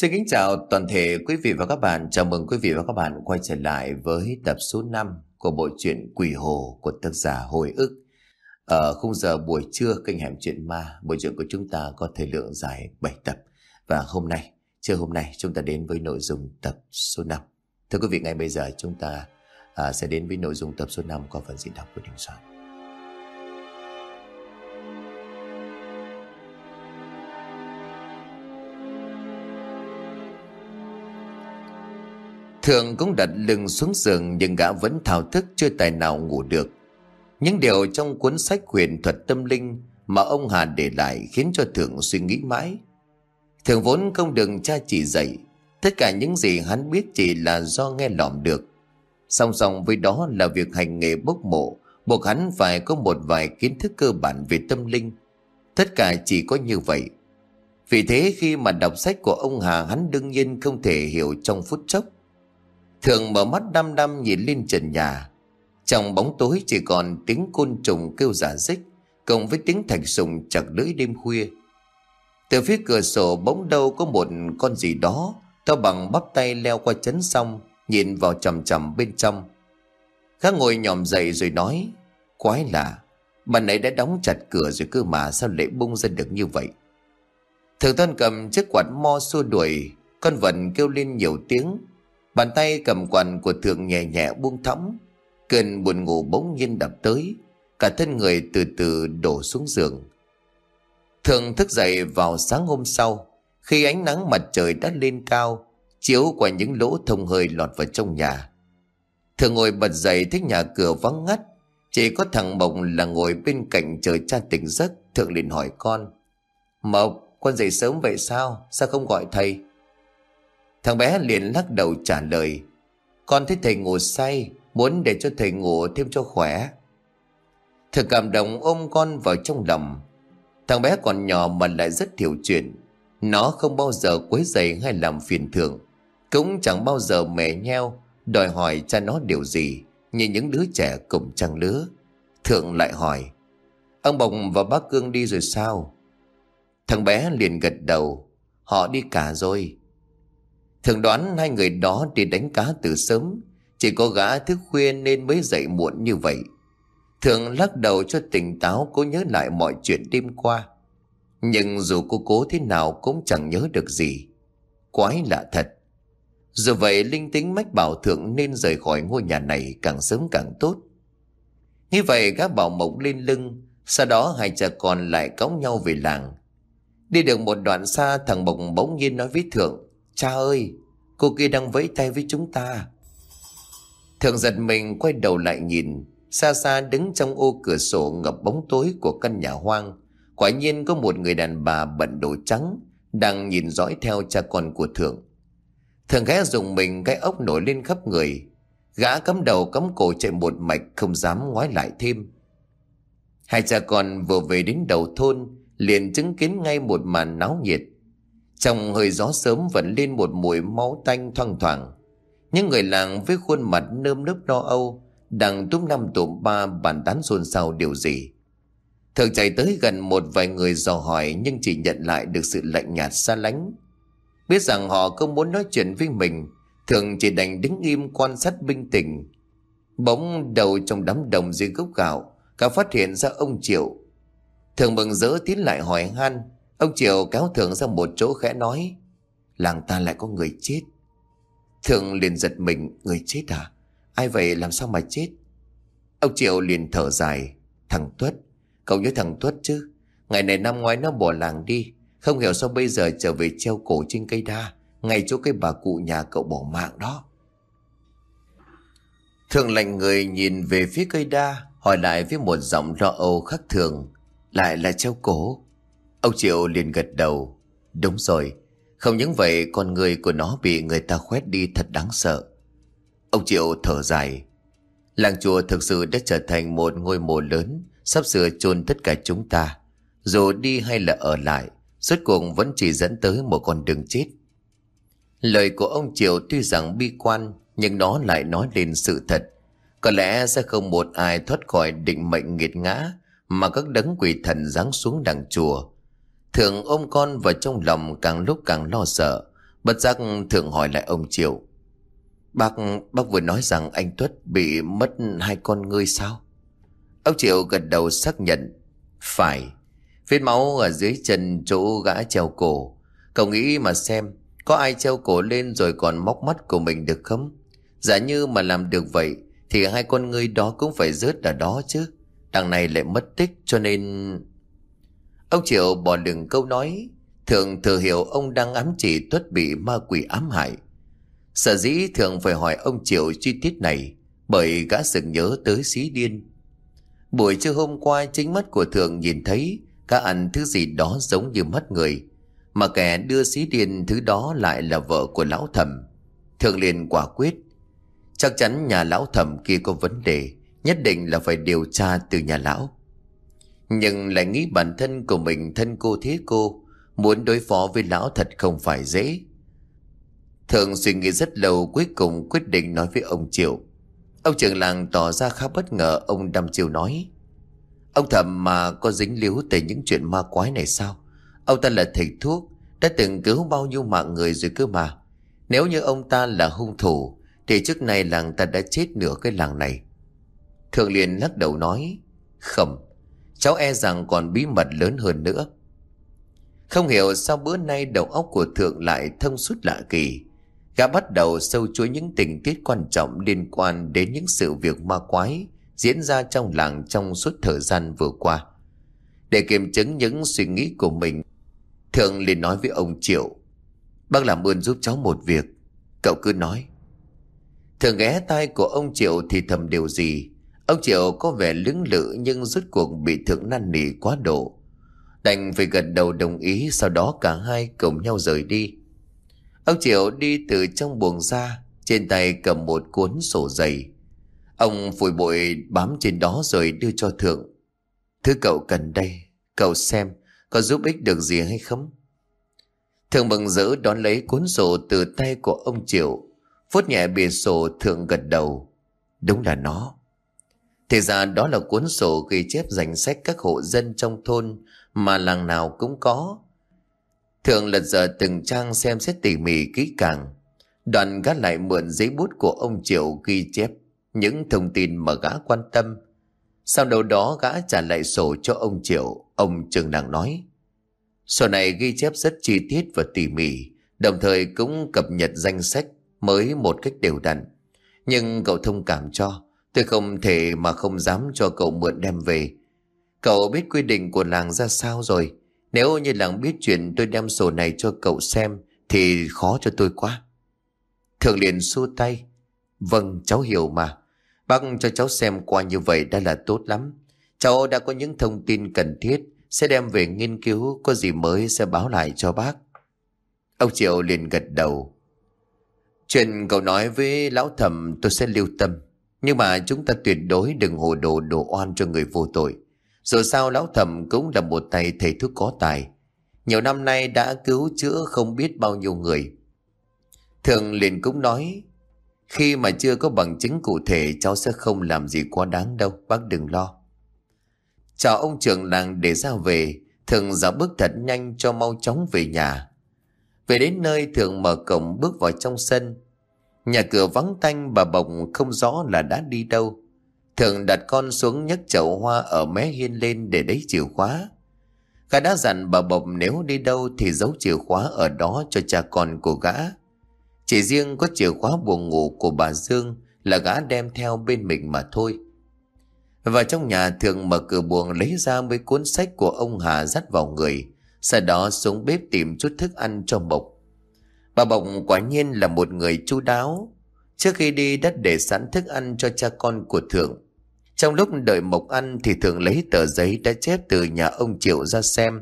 Xin kính chào toàn thể quý vị và các bạn. Chào mừng quý vị và các bạn quay trở lại với tập số 5 của bộ truyện Quỷ Hồ của tác giả Hồi ức. Ở khung giờ buổi trưa kênh hẻm chuyện ma, bộ truyện của chúng ta có thời lượng dài 7 tập. Và hôm nay, trưa hôm nay chúng ta đến với nội dung tập số 5. Thưa quý vị, ngay bây giờ chúng ta à, sẽ đến với nội dung tập số 5 qua phần diễn đọc của Đình Soạn. Thường cũng đặt lưng xuống giường nhưng gã vẫn thao thức chưa tài nào ngủ được. Những điều trong cuốn sách huyền thuật tâm linh mà ông Hà để lại khiến cho Thường suy nghĩ mãi. Thường vốn không được cha chỉ dạy, tất cả những gì hắn biết chỉ là do nghe lỏm được. Song song với đó là việc hành nghề bốc mộ, buộc hắn phải có một vài kiến thức cơ bản về tâm linh. Tất cả chỉ có như vậy. Vì thế khi mà đọc sách của ông Hà hắn đương nhiên không thể hiểu trong phút chốc. Thường mở mắt đăm đăm nhìn lên trần nhà. Trong bóng tối chỉ còn tiếng côn trùng kêu giả dích, cộng với tiếng thạch sùng chặt lưỡi đêm khuya. Từ phía cửa sổ bóng đâu có một con gì đó, to bằng bắp tay leo qua chấn xong, nhìn vào chầm chầm bên trong. Khác ngồi nhòm dậy rồi nói, quái lạ, Bà này đã đóng chặt cửa rồi cơ mà sao lại bung ra được như vậy. Thường thân cầm chiếc quạt mo xua đuổi, con vật kêu lên nhiều tiếng, Bàn tay cầm quần của thượng nhẹ nhẹ buông thõng. Cơn buồn ngủ bỗng nhiên đập tới. Cả thân người từ từ đổ xuống giường. Thượng thức dậy vào sáng hôm sau Khi ánh nắng mặt trời đã lên cao Chiếu qua những lỗ thông hơi lọt vào trong nhà. Thượng ngồi bật dậy thấy nhà cửa vắng ngắt Chỉ có thằng Mộng là ngồi bên cạnh chờ cha tỉnh giấc Thượng liền hỏi con. Mộc, con dậy sớm vậy sao? Sao không gọi thầy? Thằng bé liền lắc đầu trả lời, Con thấy thầy ngủ say, Muốn để cho thầy ngủ thêm cho khỏe. Thầy cảm động ôm con vào trong lòng. Thằng bé còn nhỏ mà lại rất thiểu chuyện. Nó không bao giờ quấy rầy hay làm phiền thường. Cũng chẳng bao giờ mẹ nheo, Đòi hỏi cha nó điều gì, Như những đứa trẻ cùng trang lứa. Thượng lại hỏi, Ông Bồng và bác Cương đi rồi sao? Thằng bé liền gật đầu, Họ đi cả rồi. Thường đoán hai người đó đi đánh cá từ sớm. Chỉ có gã thức khuya nên mới dậy muộn như vậy. Thường lắc đầu cho tỉnh táo cố nhớ lại mọi chuyện đêm qua. Nhưng dù cô cố thế nào cũng chẳng nhớ được gì. Quái lạ thật. Dù vậy, linh tính mách bảo thượng nên rời khỏi ngôi nhà này càng sớm càng tốt. Như vậy, gã bảo mộng lên lưng. Sau đó, hai cha con lại cõng nhau về làng. Đi được một đoạn xa, thằng Mộc bỗng nhiên nói với Thượng Cha ơi, cô kia đang vẫy tay với chúng ta. Thượng giật mình quay đầu lại nhìn, xa xa đứng trong ô cửa sổ ngập bóng tối của căn nhà hoang. Quả nhiên có một người đàn bà bận đồ trắng, đang nhìn dõi theo cha con của Thượng. Thượng ghé dùng mình cái ốc nổi lên khắp người, gã cắm đầu cắm cổ chạy một mạch không dám ngoái lại thêm. Hai cha con vừa về đến đầu thôn, liền chứng kiến ngay một màn náo nhiệt. Trong hơi gió sớm vẫn lên một mùi máu tanh thoang thoảng. Những người làng với khuôn mặt nơm nớp lo âu đang túm năm tụm ba bàn tán xôn xao điều gì. Thường chạy tới gần một vài người dò hỏi nhưng chỉ nhận lại được sự lạnh nhạt xa lánh. Biết rằng họ không muốn nói chuyện với mình, thường chỉ đành đứng im quan sát bình tĩnh. Bỗng đầu trong đám đồng dưới gốc gạo, cả phát hiện ra ông Triệu. Thường mừng rỡ tiến lại hỏi han, Ông Triệu kéo Thượng ra một chỗ khẽ nói, Làng ta lại có người chết. Thượng liền giật mình, Người chết à? Ai vậy? Làm sao mà chết? Ông Triệu liền thở dài, Thằng Tuất, Cậu nhớ thằng Tuất chứ? Ngày này năm ngoái nó bỏ làng đi, Không hiểu sao bây giờ trở về treo cổ trên cây đa, Ngay chỗ cái bà cụ nhà cậu bỏ mạng đó. Thượng lạnh người nhìn về phía cây đa, Hỏi lại với một giọng lo âu khắc thường, Lại là treo cổ? Ông Triệu liền gật đầu. Đúng rồi, không những vậy con người của nó bị người ta khoét đi thật đáng sợ. Ông Triệu thở dài. Làng chùa thực sự đã trở thành một ngôi mộ lớn, sắp sửa chôn tất cả chúng ta. Dù đi hay là ở lại, suốt cuộc vẫn chỉ dẫn tới một con đường chết. Lời của ông Triệu tuy rằng bi quan, nhưng nó lại nói lên sự thật. Có lẽ sẽ không một ai thoát khỏi định mệnh nghiệt ngã mà các đấng quỷ thần giáng xuống đằng chùa Thượng ôm con vào trong lòng càng lúc càng lo sợ Bất giác thường hỏi lại ông Triệu Bác, bác vừa nói rằng anh Tuất bị mất hai con ngươi sao? Ông Triệu gật đầu xác nhận Phải Vết máu ở dưới chân chỗ gã treo cổ Cậu nghĩ mà xem Có ai treo cổ lên rồi còn móc mắt của mình được không? Giả như mà làm được vậy Thì hai con ngươi đó cũng phải rớt ở đó chứ Đằng này lại mất tích cho nên Ông Triệu bỏ đừng câu nói, Thường thừa hiểu ông đang ám chỉ Tuất bị ma quỷ ám hại. Sở dĩ thường phải hỏi ông Triệu chi tiết này, Bởi gã sực nhớ tới xí điên. Buổi trưa hôm qua, chính mắt của thường nhìn thấy Gã ăn thứ gì đó giống như mắt người, Mà kẻ đưa xí điên thứ đó lại là vợ của lão thẩm Thường liền quả quyết, Chắc chắn nhà lão thẩm kia có vấn đề, Nhất định là phải điều tra từ nhà lão. Nhưng lại nghĩ bản thân của mình thân cô thế cô, Muốn đối phó với lão thật không phải dễ. Thường suy nghĩ rất lâu, cuối cùng quyết định nói với ông Triệu. Ông trưởng làng tỏ ra khá bất ngờ, ông đăm triều nói. Ông thầm mà có dính líu tới những chuyện ma quái này sao? Ông ta là thầy thuốc, Đã từng cứu bao nhiêu mạng người rồi cơ mà. Nếu như ông ta là hung thủ, Thì trước này làng ta đã chết nửa cái làng này. Thường liền lắc đầu nói, Không Cháu e rằng còn bí mật lớn hơn nữa Không hiểu sao bữa nay đầu óc của Thượng lại thông suốt lạ kỳ Gã bắt đầu sâu chuối những tình tiết quan trọng liên quan đến những sự việc ma quái diễn ra trong làng trong suốt thời gian vừa qua. Để kiểm chứng những suy nghĩ của mình, Thượng liền nói với ông Triệu, Bác làm ơn giúp cháu một việc, cậu cứ nói. Thường ghé tai của ông Triệu thì thầm điều gì, ông Triệu có vẻ lưỡng lự nhưng rốt cuộc bị Thượng năn nỉ quá độ. Đành phải gật đầu đồng ý sau đó cả hai cùng nhau rời đi. Ông Triệu đi từ trong buồng ra, trên tay cầm một cuốn sổ dày. Ông phủi bụi bám trên đó rồi đưa cho Thượng. Thứ cậu cần đây, cậu xem có giúp ích được gì hay không? Thượng mừng rỡ đón lấy cuốn sổ từ tay của ông Triệu. Phút nhẹ bìa sổ Thượng gật đầu. Đúng là nó. Thì ra đó là cuốn sổ ghi chép danh sách các hộ dân trong thôn mà làng nào cũng có. thường lật dở từng trang xem xét tỉ mỉ kỹ càng. Đoàn gã lại mượn giấy bút của ông Triệu ghi chép những thông tin mà gã quan tâm. Sau đầu đó gã trả lại sổ cho ông Triệu, ông Trường Đằng nói. Sổ này ghi chép rất chi tiết và tỉ mỉ, đồng thời cũng cập nhật danh sách mới một cách đều đặn. Nhưng cậu thông cảm cho, tôi không thể mà không dám cho cậu mượn đem về. Cậu biết quy định của làng ra sao rồi, nếu như làng biết chuyện tôi đem sổ này cho cậu xem thì khó cho tôi quá. Thường liền xua tay. Vâng, cháu hiểu mà. Bác cho cháu xem qua như vậy đã là tốt lắm. Cháu đã có những thông tin cần thiết, sẽ đem về nghiên cứu, có gì mới sẽ báo lại cho bác. Ông Triệu liền gật đầu. Chuyện cậu nói với lão thẩm tôi sẽ lưu tâm. Nhưng mà chúng ta tuyệt đối đừng hồ đồ đổ oan cho người vô tội. Dù sao lão thẩm cũng là một tay thầy thuốc có tài. Nhiều năm nay đã cứu chữa không biết bao nhiêu người. Thường liền cũng nói khi mà chưa có bằng chứng cụ thể cháu sẽ không làm gì quá đáng đâu, bác đừng lo. Chào ông trưởng làng để ra về, thường dạo bước thật nhanh cho mau chóng về nhà. Về đến nơi thường mở cổng bước vào trong sân. Nhà cửa vắng tanh bà Bồng không rõ là đã đi đâu. Thường đặt con xuống nhấc chậu hoa ở mé hiên lên để lấy chìa khóa. Gã đã dặn bà Bồng nếu đi đâu thì giấu chìa khóa ở đó cho cha con của gã. Chỉ riêng có chìa khóa buồng ngủ của bà Dương là gã đem theo bên mình mà thôi. Và trong nhà thường mở cửa buồng lấy ra mấy cuốn sách của ông Hà dắt vào người, sau đó xuống bếp tìm chút thức ăn cho Mộc. Bà Bộc quả nhiên là một người chu đáo. Trước khi đi đã để sẵn thức ăn cho cha con của Thượng. Trong lúc đợi Mộc ăn thì Thượng lấy tờ giấy đã chép từ nhà ông Triệu ra xem.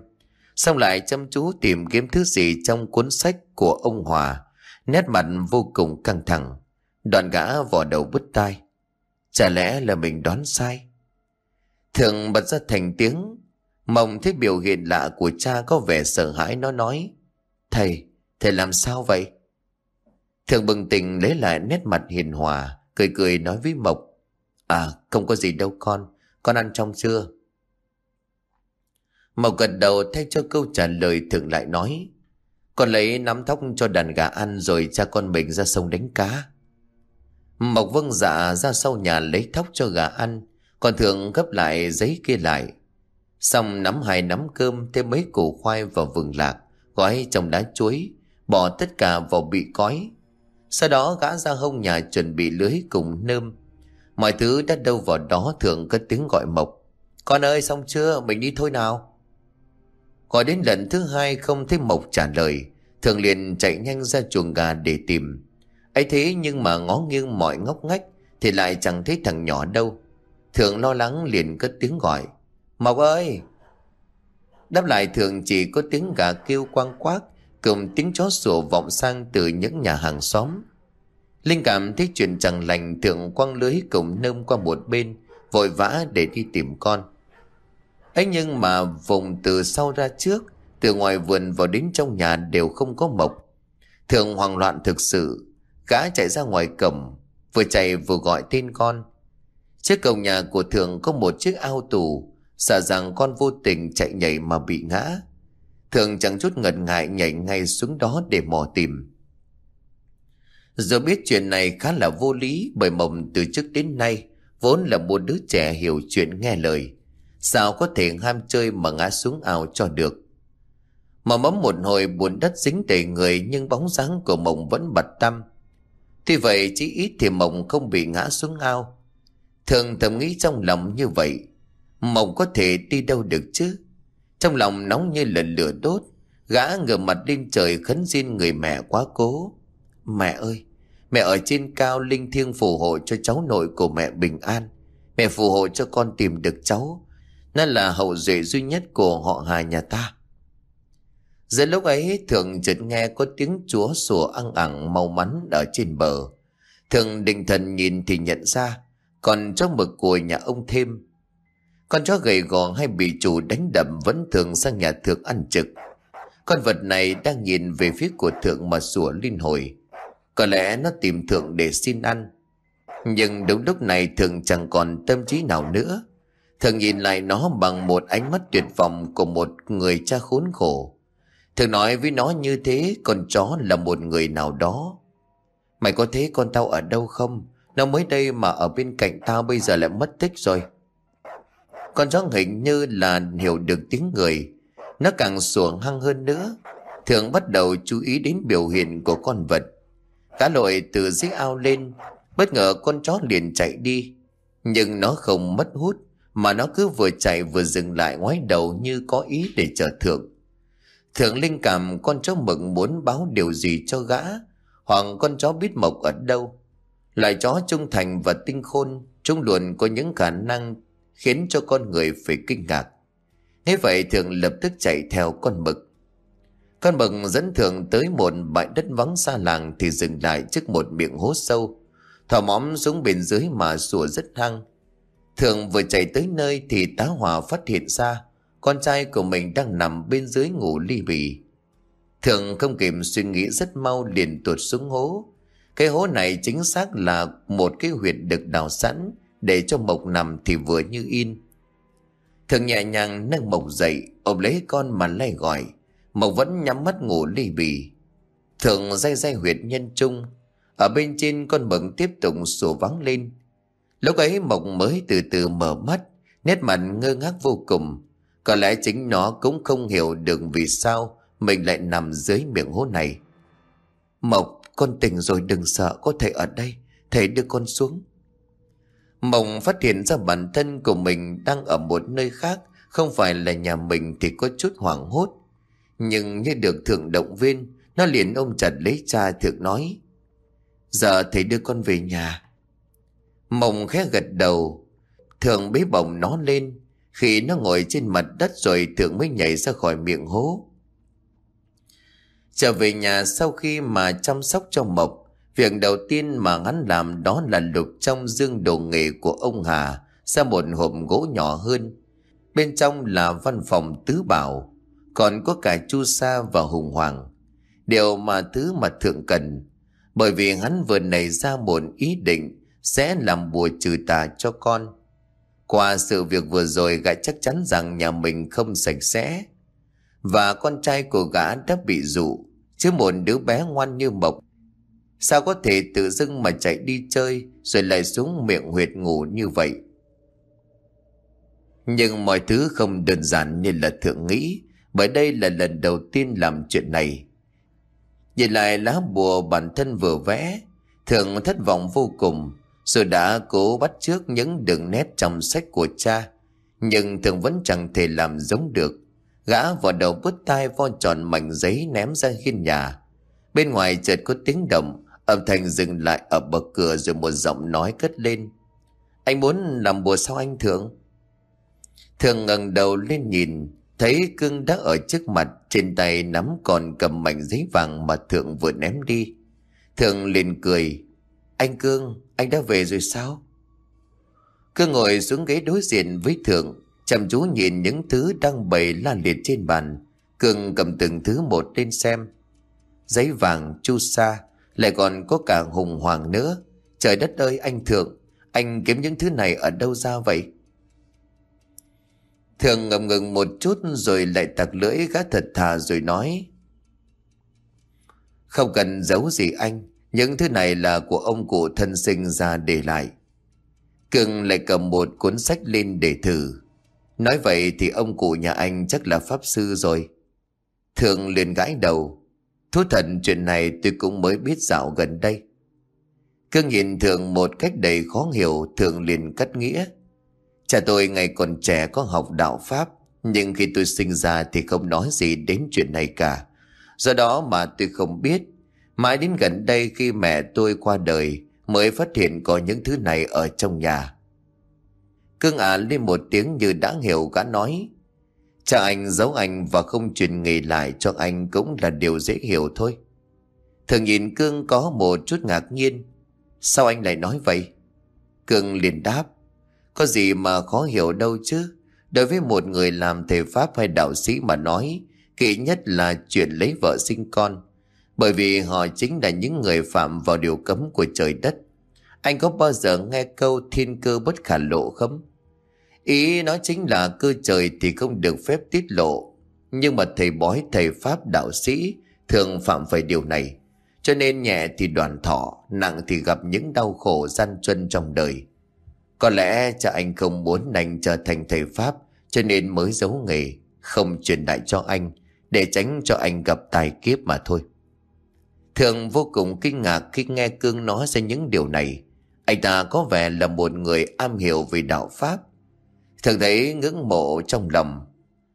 Xong lại chăm chú tìm kiếm thứ gì trong cuốn sách của ông Hòa nét mặt vô cùng căng thẳng. Đoạn gã vò đầu bứt tai. Chả lẽ là mình đoán sai? Thượng bật ra thành tiếng. Mộng thấy biểu hiện lạ của cha có vẻ sợ hãi nó nói. Thầy, thầy làm sao vậy? Thường bừng tỉnh lấy lại nét mặt hiền hòa, cười cười nói với Mộc. À, không có gì đâu con, con ăn trong chưa? Mộc gật đầu thay cho câu trả lời thường lại nói. Con lấy nắm thóc cho đàn gà ăn rồi cha con mình ra sông đánh cá. Mộc vâng dạ ra sau nhà lấy thóc cho gà ăn, còn thường gấp lại giấy kia lại. Xong nắm hai nắm cơm thêm mấy củ khoai vào vừng lạc, gói trong đá chuối, bỏ tất cả vào bị cói. Sau đó gã ra hông nhà chuẩn bị lưới cùng nơm. Mọi thứ đã đâu vào đó thường có tiếng gọi Mộc. Con ơi xong chưa, mình đi thôi nào. Gọi đến lần thứ hai không thấy Mộc trả lời, thường liền chạy nhanh ra chuồng gà để tìm ấy thế nhưng mà ngó nghiêng mọi ngóc ngách thì lại chẳng thấy thằng nhỏ đâu thường lo lắng liền cất tiếng gọi mộc ơi đáp lại thường chỉ có tiếng gà kêu quang quác cùng tiếng chó sủa vọng sang từ những nhà hàng xóm. Linh cảm thấy chuyện chẳng lành thường quăng lưới cùng nơm qua một bên, vội vã để đi tìm con. Ấy nhưng mà vùng từ sau ra trước, từ ngoài vườn vào đến trong nhà đều không có mộc. Thường hoang loạn thực sự, Gã chạy ra ngoài cổng, Vừa chạy vừa gọi tên con. Trước cổng nhà của Thường có một chiếc ao tù Sợ rằng con vô tình chạy nhảy mà bị ngã. Thường chẳng chút ngần ngại nhảy ngay xuống đó để mò tìm. Giờ biết chuyện này khá là vô lý Bởi mộng từ trước đến nay, Vốn là một đứa trẻ hiểu chuyện nghe lời. Sao có thể ham chơi mà ngã xuống ao cho được? Mà mắm một hồi buồn đất dính đầy người Nhưng bóng dáng của mộng vẫn bật tâm Tuy vậy chỉ ít thì mộng không bị ngã xuống ao. Thường thầm nghĩ trong lòng như vậy, Mộng có thể đi đâu được chứ? Trong lòng nóng như lần lửa đốt, Gã ngửa mặt lên trời khấn xin người mẹ quá cố Mẹ ơi, Mẹ ở trên cao linh thiêng phù hộ cho cháu nội của mẹ bình an Mẹ phù hộ cho con tìm được cháu Nó là hậu duệ duy nhất của họ hà nhà ta Giữa lúc ấy thường chợt nghe có tiếng chúa sủa ăn ẳng mau mắn ở trên bờ. Thường định thần nhìn thì nhận ra, còn trong mực của nhà ông thêm. Con chó gầy gò hay bị chủ đánh đập vẫn thường sang nhà thượng ăn trực. Con vật này đang nhìn về phía của thượng mà sủa linh hồi. Có lẽ nó tìm thượng để xin ăn. Nhưng đúng lúc này thường chẳng còn tâm trí nào nữa. Thường nhìn lại nó bằng một ánh mắt tuyệt vọng của một người cha khốn khổ. Thường nói với nó như thế, Con chó là một người nào đó Mày có thấy con tao ở đâu không Nó mới đây mà ở bên cạnh tao Bây giờ lại mất tích rồi con chó hình như là hiểu được tiếng người. Nó càng xuồng hăng hơn nữa. Thường bắt đầu chú ý đến biểu hiện của con vật. Cá lội từ dưới ao lên, Bất ngờ con chó liền chạy đi. Nhưng nó không mất hút, Mà nó cứ vừa chạy vừa dừng lại ngoái đầu như có ý để chờ thượng Thượng linh cảm con chó mực muốn báo điều gì cho gã, Hoặc con chó biết mộc ở đâu. Loài chó trung thành và tinh khôn, Chúng luôn có những khả năng Khiến cho con người phải kinh ngạc Thế vậy, thường lập tức chạy theo con mực Con mực dẫn thường tới một bãi đất vắng xa làng Thì dừng lại trước một miệng hố sâu Thỏ móm xuống bên dưới mà sủa rất hăng Thường vừa chạy tới nơi thì tá hòa phát hiện ra, con trai của mình đang nằm bên dưới ngủ ly bì. Thường không kịp suy nghĩ rất mau liền tuột xuống hố. Cái hố này chính xác là một cái huyệt được đào sẵn để cho Mộc nằm thì vừa như in. Thường nhẹ nhàng nâng Mộc dậy, ôm lấy con mà lay gọi. Mộc vẫn nhắm mắt ngủ ly bì. Thường day day huyệt nhân trung. Ở bên trên con bận tiếp tục sủa vắng lên. Lúc ấy Mộc mới từ từ mở mắt, nét mặt ngơ ngác vô cùng. Có lẽ chính nó cũng không hiểu được vì sao mình lại nằm dưới miệng hố này. Mộc, con tỉnh rồi đừng sợ, có thể ở đây, thầy đưa con xuống. Mộng phát hiện ra bản thân của mình đang ở một nơi khác, không phải là nhà mình thì có chút hoảng hốt. Nhưng như được thượng động viên, nó liền ôm chặt lấy cha thượng nói. Giờ thầy đưa con về nhà. Mộng khẽ gật đầu, Thượng bế bổng nó lên, khi nó ngồi trên mặt đất rồi Thượng mới nhảy ra khỏi miệng hố Trở về nhà sau khi mà chăm sóc cho Mộc Việc đầu tiên mà hắn làm đó là lục trong dương đồ nghề của ông Hà ra một hộp gỗ nhỏ hơn. Bên trong là văn phòng tứ bảo, còn có cả chu sa và hùng hoàng. Điều mà thứ mà thượng cần, bởi vì hắn vừa nảy ra một ý định sẽ làm bùa trừ tà cho con. Qua sự việc vừa rồi gã chắc chắn rằng nhà mình không sạch sẽ. Và con trai của gã đã bị dụ, Chứ một đứa bé ngoan như Mộc Sao có thể tự dưng mà chạy đi chơi Rồi lại xuống miệng huyệt ngủ như vậy? Nhưng mọi thứ không đơn giản như là thượng nghĩ, Bởi đây là lần đầu tiên làm chuyện này. Nhìn lại lá bùa bản thân vừa vẽ Thường thất vọng vô cùng, Rồi đã cố bắt trước những đường nét trong sách của cha. Nhưng thường vẫn chẳng thể làm giống được. Gã vào đầu bứt tai vo tròn mảnh giấy ném ra hiên nhà. Bên ngoài chợt có tiếng động. Âm thanh dừng lại ở bậc cửa rồi một giọng nói cất lên Anh muốn làm bùa sao anh Thượng? Thường ngẩng đầu lên nhìn Thấy cưng đã ở trước mặt Trên tay nắm còn cầm mảnh giấy vàng mà Thượng vừa ném đi Thượng liền cười Anh Cương, anh đã về rồi sao? Cương ngồi xuống ghế đối diện với Thượng Chăm chú nhìn những thứ đang bày lan liệt trên bàn Cương cầm từng thứ một lên xem Giấy vàng, chu sa lại còn có cả hùng hoàng nữa Trời đất ơi anh Thượng Anh kiếm những thứ này ở đâu ra vậy? thượng ngầm ngừng một chút rồi lại tặc lưỡi gã thật thà rồi nói. Không cần giấu gì anh, những thứ này là của ông cụ thân sinh ra để lại. Cường lại cầm một cuốn sách lên để thử. Nói vậy thì ông cụ nhà anh chắc là pháp sư rồi. thượng liền gãi đầu. Thú thật, chuyện này tôi cũng mới biết dạo gần đây. Cương nhìn thường một cách đầy khó hiểu, thường liền cắt nghĩa. Cha tôi ngày còn trẻ có học đạo Pháp, Nhưng khi tôi sinh ra thì không nói gì đến chuyện này cả Do đó mà tôi không biết Mãi đến gần đây khi mẹ tôi qua đời, Mới phát hiện có những thứ này ở trong nhà cương ả lên một tiếng như đã hiểu gã nói Cha anh giấu anh và không truyền nghề lại cho anh cũng là điều dễ hiểu thôi Thường nhìn Cương có một chút ngạc nhiên Sao anh lại nói vậy? Cương liền đáp có gì mà khó hiểu đâu chứ. Đối với một người làm thầy Pháp hay đạo sĩ mà nói, kỵ nhất là chuyện lấy vợ sinh con. Bởi vì họ chính là những người phạm vào điều cấm của trời đất. Anh có bao giờ nghe câu thiên cơ bất khả lộ không? Ý nó chính là cơ trời thì không được phép tiết lộ. Nhưng mà thầy bói thầy Pháp đạo sĩ thường phạm phải điều này. Cho nên nhẹ thì đoàn thọ, nặng thì gặp những đau khổ gian truân trong đời. Có lẽ cha anh không muốn anh trở thành thầy Pháp cho nên mới giấu nghề, không truyền đại cho anh để tránh cho anh gặp tài kiếp mà thôi. Thường vô cùng kinh ngạc khi nghe Cương nói ra những điều này. Anh ta có vẻ là một người am hiểu về đạo Pháp. Thường thấy ngưỡng mộ trong lòng.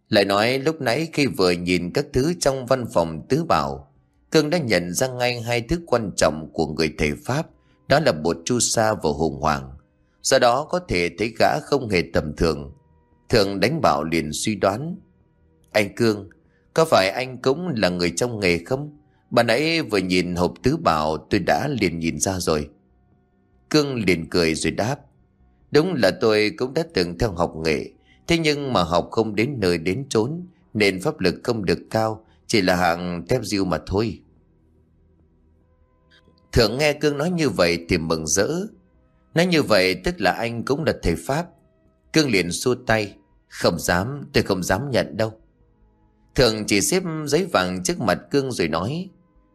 Lại nói lúc nãy khi vừa nhìn các thứ trong văn phòng tứ bảo, Cương đã nhận ra ngay hai thứ quan trọng của người thầy Pháp, đó là bột chu sa và hùng hoàng. Do đó có thể thấy gã không hề tầm thường Thường đánh bảo liền suy đoán Anh Cương Có phải anh cũng là người trong nghề không Bà nãy vừa nhìn hộp tứ bảo Tôi đã liền nhìn ra rồi Cương liền cười rồi đáp Đúng là tôi cũng đã từng theo học nghề, Thế nhưng mà học không đến nơi đến chốn Nên pháp lực không được cao Chỉ là hạng thép diêu mà thôi Thường nghe Cương nói như vậy thì mừng rỡ Nói như vậy tức là anh cũng là thầy Pháp. Cương liền xua tay. Không dám, tôi không dám nhận đâu. Thường chỉ xếp giấy vàng trước mặt Cương rồi nói.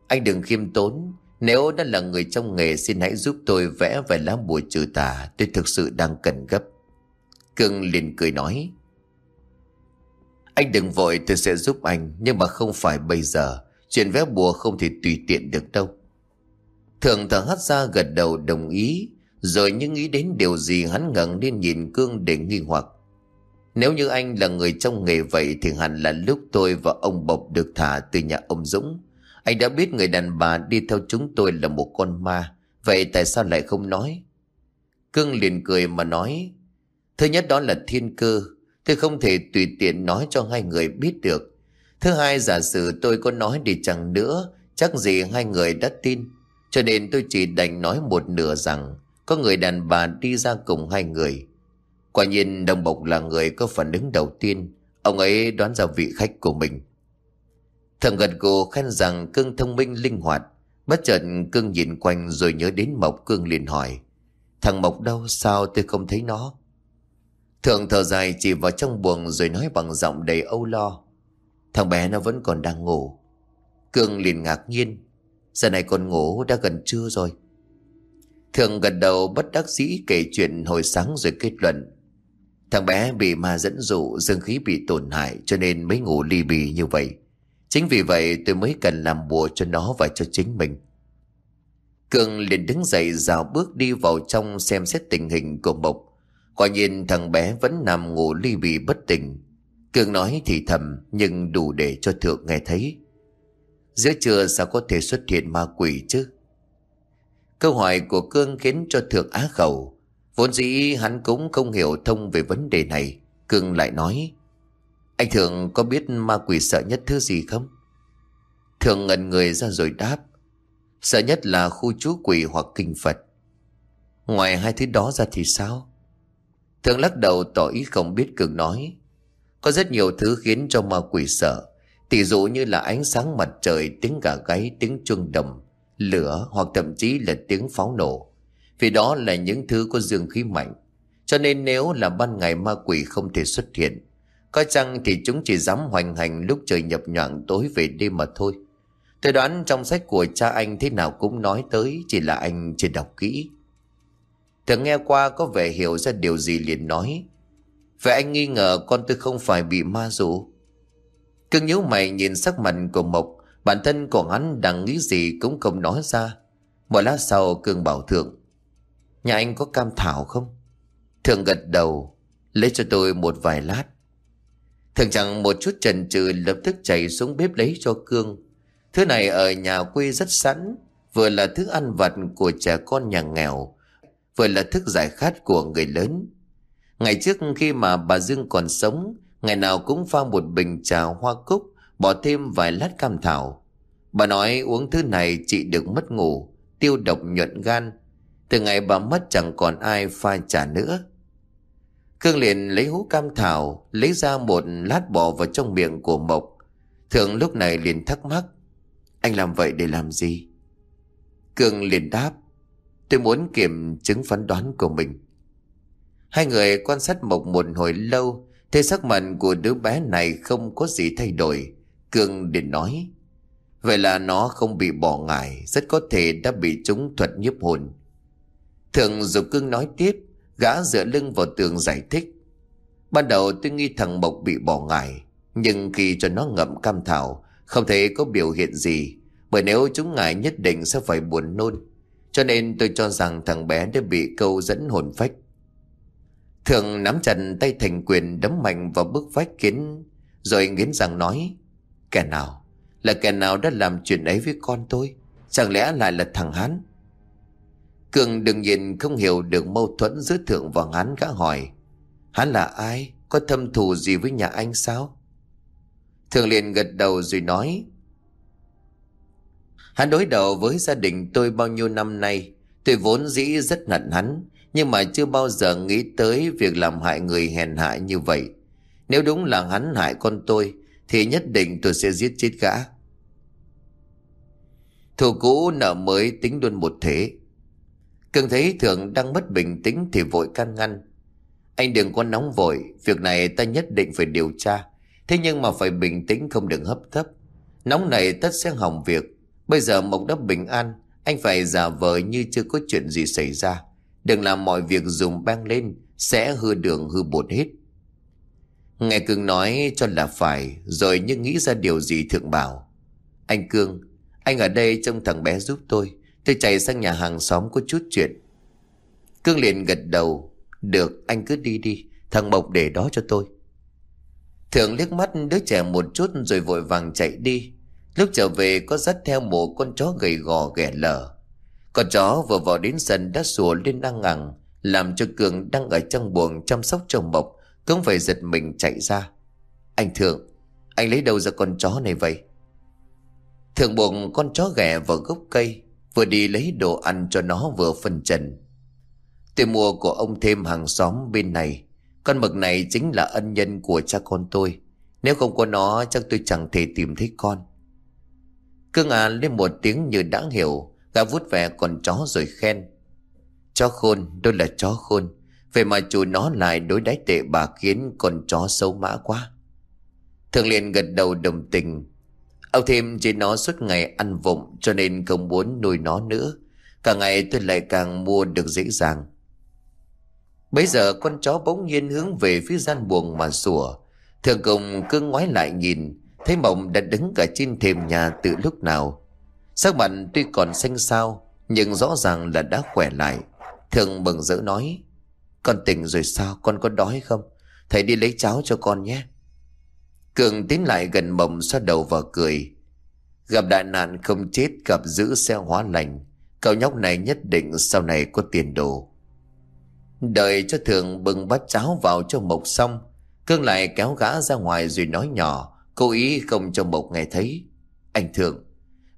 Anh đừng khiêm tốn. Nếu đã là người trong nghề, xin hãy giúp tôi vẽ vài lá bùa trừ tà. Tôi thực sự đang cần gấp. Cương liền cười nói. Anh đừng vội, tôi sẽ giúp anh, Nhưng mà không phải bây giờ Chuyện vẽ bùa không thể tùy tiện được đâu Thường thở hắt ra gật đầu đồng ý, rồi nhưng nghĩ đến điều gì hắn ngẩng lên nhìn Cương để nghi hoặc. Nếu như anh là người trong nghề vậy thì hẳn là lúc tôi và ông Bộc được thả từ nhà ông Dũng. Anh đã biết người đàn bà đi theo chúng tôi là một con ma. Vậy tại sao lại không nói? Cương liền cười mà nói. Thứ nhất đó là thiên cơ. Tôi không thể tùy tiện nói cho hai người biết được. Thứ hai, giả sử tôi có nói đi chẳng nữa. Chắc gì hai người đã tin. Cho nên tôi chỉ đành nói một nửa rằng, có người đàn bà đi ra cùng hai người. Quả nhiên đồng bộc là người có phản ứng đầu tiên. Ông ấy đoán ra vị khách của mình thằng gật gù khen rằng cưng thông minh, linh hoạt. Bất chợt cưng nhìn quanh rồi nhớ đến Mộc cưng liền hỏi. Thằng Mộc đâu sao tôi không thấy nó? Thượng thở dài chỉ vào trong buồng rồi nói bằng giọng đầy âu lo. Thằng bé nó vẫn còn đang ngủ. Cương liền ngạc nhiên, Giờ này còn ngủ, đã gần trưa rồi thượng gật đầu bất đắc dĩ kể chuyện hồi sáng rồi kết luận, Thằng bé bị ma dẫn dụ, dương khí bị tổn hại cho nên mới ngủ ly bì như vậy. Chính vì vậy tôi mới cần làm bùa cho nó và cho chính mình. Cường liền đứng dậy rào bước đi vào trong xem xét tình hình của Mộc. Quả nhiên thằng bé vẫn nằm ngủ ly bì bất tỉnh. Cường nói thì thầm, nhưng đủ để cho Thượng nghe thấy. Giữa trưa sao có thể xuất hiện ma quỷ chứ? Câu hỏi của Cương khiến cho Thượng á khẩu. Vốn dĩ hắn cũng không hiểu thông về vấn đề này. Cương lại nói. Anh Thượng có biết ma quỷ sợ nhất thứ gì không? Thượng ngẩn người ra rồi đáp. Sợ nhất là khu chú quỷ hoặc kinh Phật. Ngoài hai thứ đó ra thì sao? Thượng lắc đầu tỏ ý không biết Cường nói. Có rất nhiều thứ khiến cho ma quỷ sợ. Tỷ dụ như là ánh sáng mặt trời, tiếng gà gáy, tiếng chuông đồng, lửa hoặc thậm chí là tiếng pháo nổ. Vì đó là những thứ có dương khí mạnh. Cho nên nếu là ban ngày ma quỷ không thể xuất hiện, có chăng thì chúng chỉ dám hoành hành lúc trời nhập nhoạng tối về đêm mà thôi. Tôi đoán trong sách của cha anh thế nào cũng nói tới chỉ là anh chưa đọc kỹ. Thường nghe qua có vẻ hiểu ra điều gì liền nói. Vậy anh nghi ngờ con tôi không phải bị ma dụ. Cưng nhíu mày nhìn sắc mặt của Mộc, bản thân của hắn đang nghĩ gì cũng không nói ra. Một lát sau Cương bảo Thượng. Nhà anh có cam thảo không? Thượng gật đầu, lấy cho tôi một vài lát thường chẳng một chút chần chừ lập tức chạy xuống bếp lấy cho Cương. Thứ này ở nhà quê rất sẵn, vừa là thức ăn vặt của trẻ con nhà nghèo, vừa là thức giải khát của người lớn. Ngày trước khi mà bà Dương còn sống, ngày nào cũng pha một bình trà hoa cúc, bỏ thêm vài lát cam thảo. Bà nói uống thứ này chị được mất ngủ, tiêu độc nhuận gan. Từ ngày bà mất chẳng còn ai pha trà nữa. Khương liền lấy hũ cam thảo, lấy ra một lát bỏ vào trong miệng của Mộc. Thượng lúc này liền thắc mắc. Anh làm vậy để làm gì? Cương liền đáp. Tôi muốn kiểm chứng phán đoán của mình. Hai người quan sát Mộc một hồi lâu, thấy sắc mặt của đứa bé này không có gì thay đổi. Cương liền nói. Vậy là nó không bị bỏ ngải, rất có thể đã bị chúng thuật nhiếp hồn. Thượng dục cương nói tiếp, gã dựa lưng vào tường giải thích. Ban đầu tôi nghi thằng Mộc bị bỏ ngải, nhưng khi cho nó ngậm cam thảo, không thấy có biểu hiện gì, bởi nếu chúng ngài nhất định sẽ phải buồn nôn. Cho nên tôi cho rằng thằng bé đã bị câu dẫn hồn phách. Thường nắm chặt tay thành quyền đấm mạnh vào bức vách kiến, rồi nghiến răng nói, kẻ nào, là kẻ nào đã làm chuyện ấy với con tôi, chẳng lẽ lại là thằng hắn? Cường đừng nhìn không hiểu được mâu thuẫn giữa thượng và hắn gã hỏi, hắn là ai, có thâm thù gì với nhà anh sao? Thường liền gật đầu rồi nói Hắn đối đầu với gia đình tôi bao nhiêu năm nay Tôi vốn dĩ rất hận hắn Nhưng mà chưa bao giờ nghĩ tới việc làm hại người hèn hạ như vậy. Nếu đúng là hắn hại con tôi Thì nhất định tôi sẽ giết chết gã. Thù cũ nợ mới tính luôn một thế. Cường thấy thượng đang mất bình tĩnh thì vội can ngăn. Anh đừng có nóng vội, Việc này ta nhất định phải điều tra. Thế nhưng mà phải bình tĩnh, không được hấp thấp Nóng này tất sẽ hỏng việc. Bây giờ Mộc đã bình an, Anh phải giả vờ như chưa có chuyện gì xảy ra. Đừng làm mọi việc dùng băng lên, Sẽ hư đường hư bột hết. Nghe Cương nói cho là phải, Rồi nhưng nghĩ ra điều gì thượng bảo. Anh Cương, Anh ở đây trông thằng bé giúp tôi. Tôi chạy sang nhà hàng xóm có chút chuyện Cương liền gật đầu Được anh cứ đi đi Thằng Mộc để đó cho tôi Thượng liếc mắt đứa trẻ một chút rồi vội vàng chạy đi. Lúc trở về có dắt theo một con chó gầy gò ghẻ lở. Con chó vừa vào đến sân đã sủa lên đang ngẳng, làm cho Cường đang ở trong buồng chăm sóc chồng mộc, cũng phải giật mình chạy ra. Anh Thượng, anh lấy đâu ra con chó này vậy? Thượng buồn con chó ghẻ vào gốc cây, vừa đi lấy đồ ăn cho nó vừa phân trần. Tôi mua của ông thêm hàng xóm bên này, con mực này chính là ân nhân của cha con tôi. Nếu không có nó chắc tôi chẳng thể tìm thấy con. Cương à lên một tiếng như đã hiểu. Gã vút về con chó rồi khen. Chó khôn, tôi là chó khôn. Vậy mà chủ nó lại đối đáy tệ bà khiến con chó xấu mã quá. Thường liền gật đầu đồng tình. Ông thêm chỉ nó suốt ngày ăn vụng cho nên không muốn nuôi nó nữa. Cả ngày tôi lại càng mua được dễ dàng. Bây giờ con chó bỗng nhiên hướng về phía gian buồng mà sủa. Thường cùng cứ ngoái lại nhìn, thấy mộng đã đứng cả trên thềm nhà từ lúc nào. Sắc mặt tuy còn xanh xao, nhưng rõ ràng là đã khỏe lại. Thường bừng rỡ nói, con tỉnh rồi sao, con có đói không? Thầy đi lấy cháo cho con nhé. Cường tiến lại gần mộng xoa đầu và cười. Gặp đại nạn không chết, gặp giữ xe hóa lành. Cậu nhóc này nhất định sau này có tiền đồ. Đợi cho thường bưng bát cháo vào cho Mộc xong, Cương lại kéo gã ra ngoài rồi nói nhỏ, Cố ý không cho Mộc nghe thấy Anh Thường,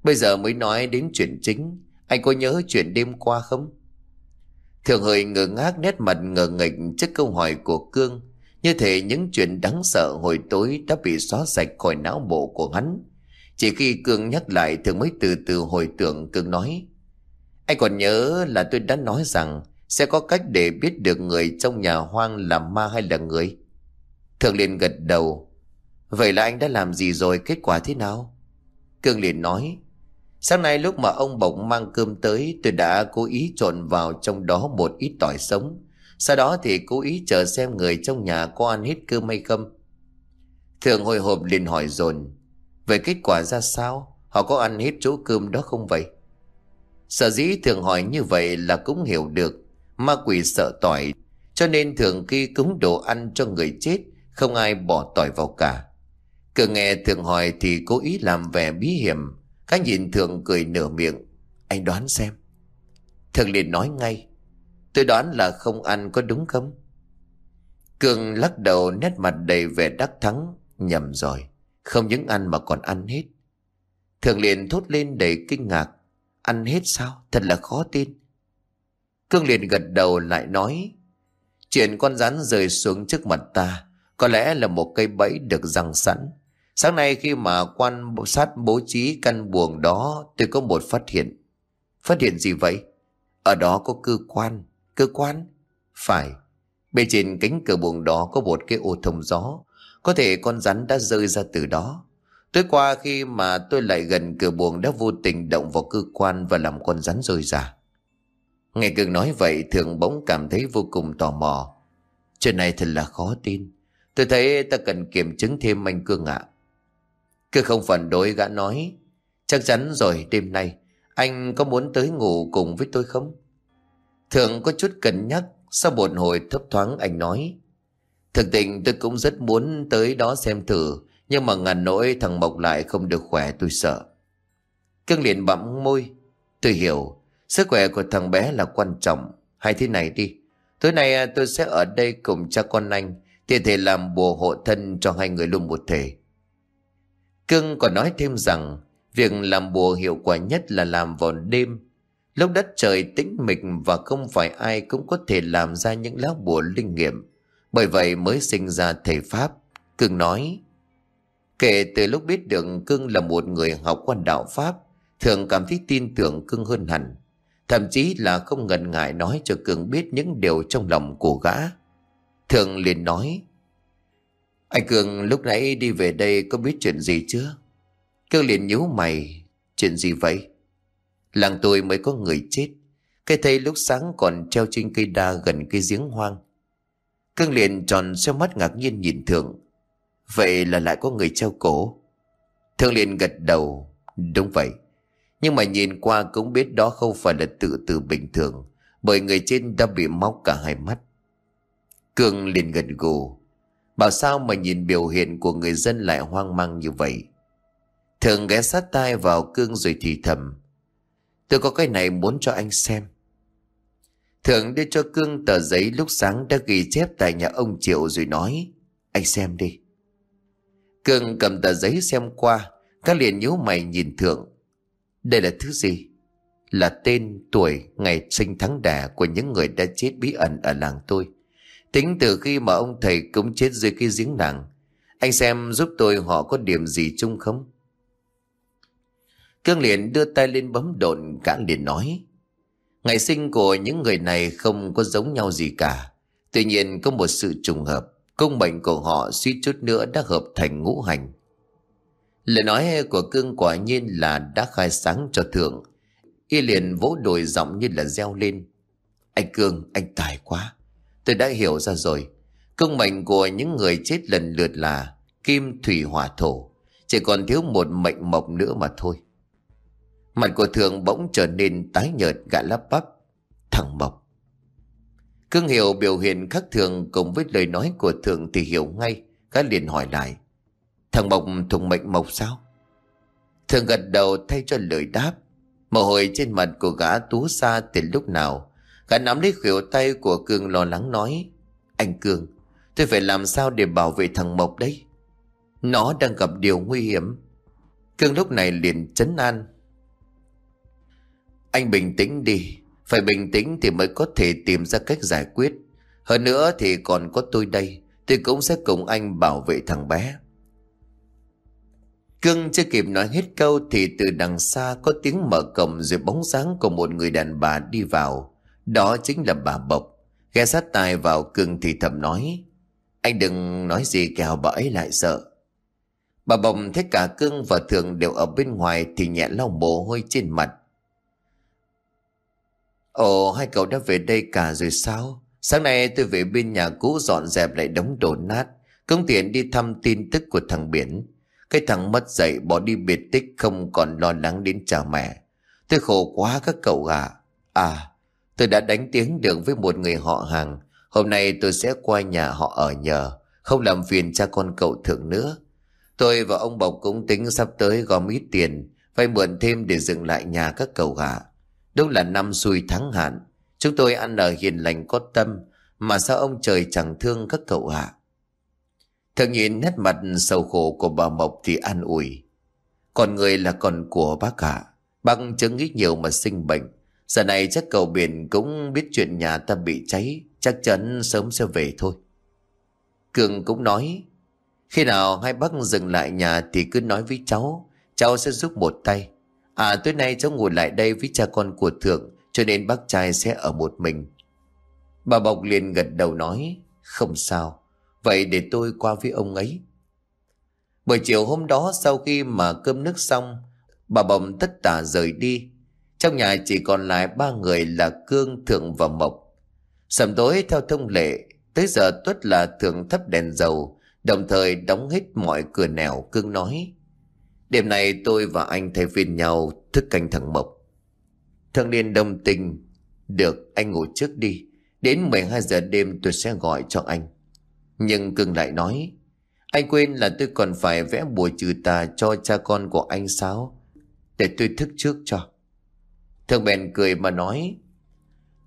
Bây giờ mới nói đến chuyện chính Anh có nhớ chuyện đêm qua không? Thường hơi ngơ ngác nét mặt ngờ nghịch trước câu hỏi của Cương như thể những chuyện đáng sợ hồi tối đã bị xóa sạch khỏi não bộ của hắn. Chỉ khi Cương nhắc lại thường mới từ từ hồi tưởng Cương nói, Anh còn nhớ là tôi đã nói rằng sẽ có cách để biết được người trong nhà hoang là ma hay là người? Thường liền gật đầu, Vậy là anh đã làm gì rồi? Kết quả thế nào? Cương liền nói, Sáng nay lúc mà ông Bộc mang cơm tới, Tôi đã cố ý trộn vào trong đó một ít tỏi sống. Sau đó thì cố ý chờ xem người trong nhà có ăn hết cơm hay không. Thường hồi hộp liền hỏi dồn Về kết quả ra sao? Họ có ăn hết chỗ cơm đó không vậy? Sở dĩ thường hỏi như vậy là cũng hiểu được, Ma quỷ sợ tỏi, Cho nên thường khi cúng đồ ăn cho người chết, Không ai bỏ tỏi vào cả. Cứ nghe thường hỏi thì cố ý làm vẻ bí hiểm Các nhìn thường cười nửa miệng, Anh đoán xem. Thường liền nói ngay Tôi đoán là không ăn có đúng không? Cường lắc đầu nét mặt đầy vẻ đắc thắng, Nhầm rồi. Không những ăn mà còn ăn hết. Thường liền thốt lên đầy kinh ngạc. Ăn hết sao? Thật là khó tin. Cương liền gật đầu lại nói, Chuyện con rắn rơi xuống trước mặt ta Có lẽ là một cây bẫy được răng sẵn. Sáng nay khi mà quan sát bố trí căn buồng đó, Tôi có một phát hiện. Phát hiện gì vậy? Ở đó có cơ quan. Cơ quan? Phải Bên trên cánh cửa buồng đó có một cái ô thông gió Có thể con rắn đã rơi ra từ đó Tối qua khi mà tôi lại gần cửa buồng đã vô tình động vào cơ quan và làm con rắn rơi ra. Nghe Cường nói vậy, thường bỗng cảm thấy vô cùng tò mò. Chuyện này thật là khó tin. Tôi thấy ta cần kiểm chứng thêm anh Cương ạ. À. Cứ không phản đối, gã nói. Chắc chắn rồi, đêm nay anh có muốn tới ngủ cùng với tôi không? Thường có chút cân nhắc, sau một hồi thấp thoáng anh nói. Thực tình tôi cũng rất muốn tới đó xem thử, nhưng mà ngàn nỗi thằng Mộc lại không được khỏe tôi sợ. Cương liền bặm môi. Tôi hiểu, Sức khỏe của thằng bé là quan trọng Hay thế này đi, Tối nay à, tôi sẽ ở đây cùng cha con anh Thì thể làm bùa hộ thân cho hai người luôn một thể Cưng còn nói thêm rằng, Việc làm bùa hiệu quả nhất là làm vào đêm Lúc đất trời tĩnh mịch và không phải ai cũng có thể làm ra những lá bùa linh nghiệm Bởi vậy mới sinh ra thầy Pháp Cưng nói, Kể từ lúc biết được Cưng là một người học quan đạo Pháp, Thường cảm thấy tin tưởng Cưng hơn hẳn Thậm chí là không ngần ngại nói cho cương biết những điều trong lòng của gã. Thường liền nói. Anh Cường lúc nãy đi về đây có biết chuyện gì chưa? Cường liền nhíu mày. Chuyện gì vậy? Làng tôi mới có người chết. Cây thây lúc sáng còn treo trên cây đa gần cây giếng hoang. Cương liền tròn xeo mắt ngạc nhiên nhìn Thượng. Vậy là lại có người treo cổ. Thượng liền gật đầu. Đúng vậy. Nhưng mà nhìn qua cũng biết đó không phải là tự tử bình thường, Bởi người trên đã bị móc cả hai mắt Cương liền gật gù Bảo sao mà nhìn biểu hiện của người dân lại hoang mang như vậy Thường ghé sát tai vào Cương rồi thì thầm Tôi có cái này muốn cho anh xem thượng đưa cho Cương tờ giấy lúc sáng đã ghi chép tại nhà ông Triệu rồi nói Anh xem đi Cương cầm tờ giấy xem qua Các liền nhíu mày nhìn Thượng đây là thứ gì? Là tên, tuổi, ngày sinh tháng đẻ của những người đã chết bí ẩn ở làng tôi. Tính từ khi mà ông thầy cũng chết dưới cái giếng nặng Anh xem giúp tôi họ có điểm gì chung không? Cương liền đưa tay lên bấm đồn cả liền nói. Ngày sinh của những người này không có giống nhau gì cả. Tuy nhiên có một sự trùng hợp. Công mệnh của họ suy chút nữa đã hợp thành ngũ hành. Lời nói của cương quả nhiên là đã khai sáng cho thượng. Y liền vỗ đồi giọng như là reo lên. Anh Cương, anh tài quá. Tôi đã hiểu ra rồi. Công mệnh của những người chết lần lượt là kim, thủy, hỏa, thổ. Chỉ còn thiếu một mệnh mộc nữa mà thôi. Mặt của thường bỗng trở nên tái nhợt gã lắp bắp. Thằng Mộc. Cương hiểu biểu hiện khác thường cùng với lời nói của thường thì hiểu ngay. Gã liền hỏi lại. Thằng Mộc thùng mệnh Mộc sao? Thường gật đầu thay cho lời đáp. Mồ hôi trên mặt của gã tú xa từ lúc nào. Gã nắm lấy khuỷu tay của Cương lo lắng nói. Anh Cương, tôi phải làm sao để bảo vệ thằng Mộc đấy? Nó đang gặp điều nguy hiểm. Cương lúc này liền chấn an. Anh bình tĩnh đi. Phải bình tĩnh thì mới có thể tìm ra cách giải quyết. Hơn nữa thì còn có tôi đây. Tôi cũng sẽ cùng anh bảo vệ thằng bé. Cưng chưa kịp nói hết câu thì từ đằng xa có tiếng mở cổng rồi bóng dáng của một người đàn bà đi vào. Đó chính là bà Bộc. Ghe sát tài vào cưng thì thầm nói. Anh đừng nói gì kẻo bà ấy lại sợ. Bà Bộc thấy cả cưng và thường đều ở bên ngoài thì nhẹ lau mồ hôi trên mặt. Ồ, hai cậu đã về đây cả rồi sao? Sáng nay tôi về bên nhà cũ dọn dẹp lại đống đổ nát. Công tiện đi thăm tin tức của thằng Biển. Cái thằng mất dậy bỏ đi biệt tích không còn lo lắng đến cha mẹ. Tôi khổ quá các cậu à. À, tôi đã đánh tiếng được với một người họ hàng. Hôm nay tôi sẽ qua nhà họ ở nhờ. Không làm phiền cha con cậu thượng nữa. Tôi và ông Bộc cũng tính sắp tới gom ít tiền. Vay mượn thêm để dựng lại nhà các cậu ạ. Đúng là năm xui tháng hạn. Chúng tôi ăn ở hiền lành có tâm. Mà sao ông trời chẳng thương các cậu ạ? Thường nhìn nét mặt sầu khổ của bà Mộc thì an ủi. Còn người là con của bác cả. Bác chứng ít nhiều mà sinh bệnh. Giờ này chắc cầu biển cũng biết chuyện nhà ta bị cháy. Chắc chắn sớm sẽ về thôi. Cường cũng nói. Khi nào hai bác dừng lại nhà thì cứ nói với cháu. Cháu sẽ giúp một tay. À tối nay cháu ngồi lại đây với cha con của Thượng. Cho nên bác trai sẽ ở một mình. Bà Bộc liền gật đầu nói. Không sao. Vậy để tôi qua với ông ấy. Buổi chiều hôm đó sau khi mà cơm nước xong, bà Bọc tất tả rời đi. Trong nhà chỉ còn lại ba người là Cương, Thượng và Mộc. Sầm tối theo thông lệ, tới giờ tuất là Thượng thắp đèn dầu, đồng thời đóng hết mọi cửa nẻo Cương nói. Đêm nay tôi và anh thay phiên nhau thức canh thằng Mộc. Thằng Liên đồng tình, được anh ngủ trước đi, đến 12 giờ đêm tôi sẽ gọi cho anh. Nhưng Cưng lại nói Anh quên là tôi còn phải vẽ bùa trừ tà cho cha con của anh sao Để tôi thức trước cho Thương bèn cười mà nói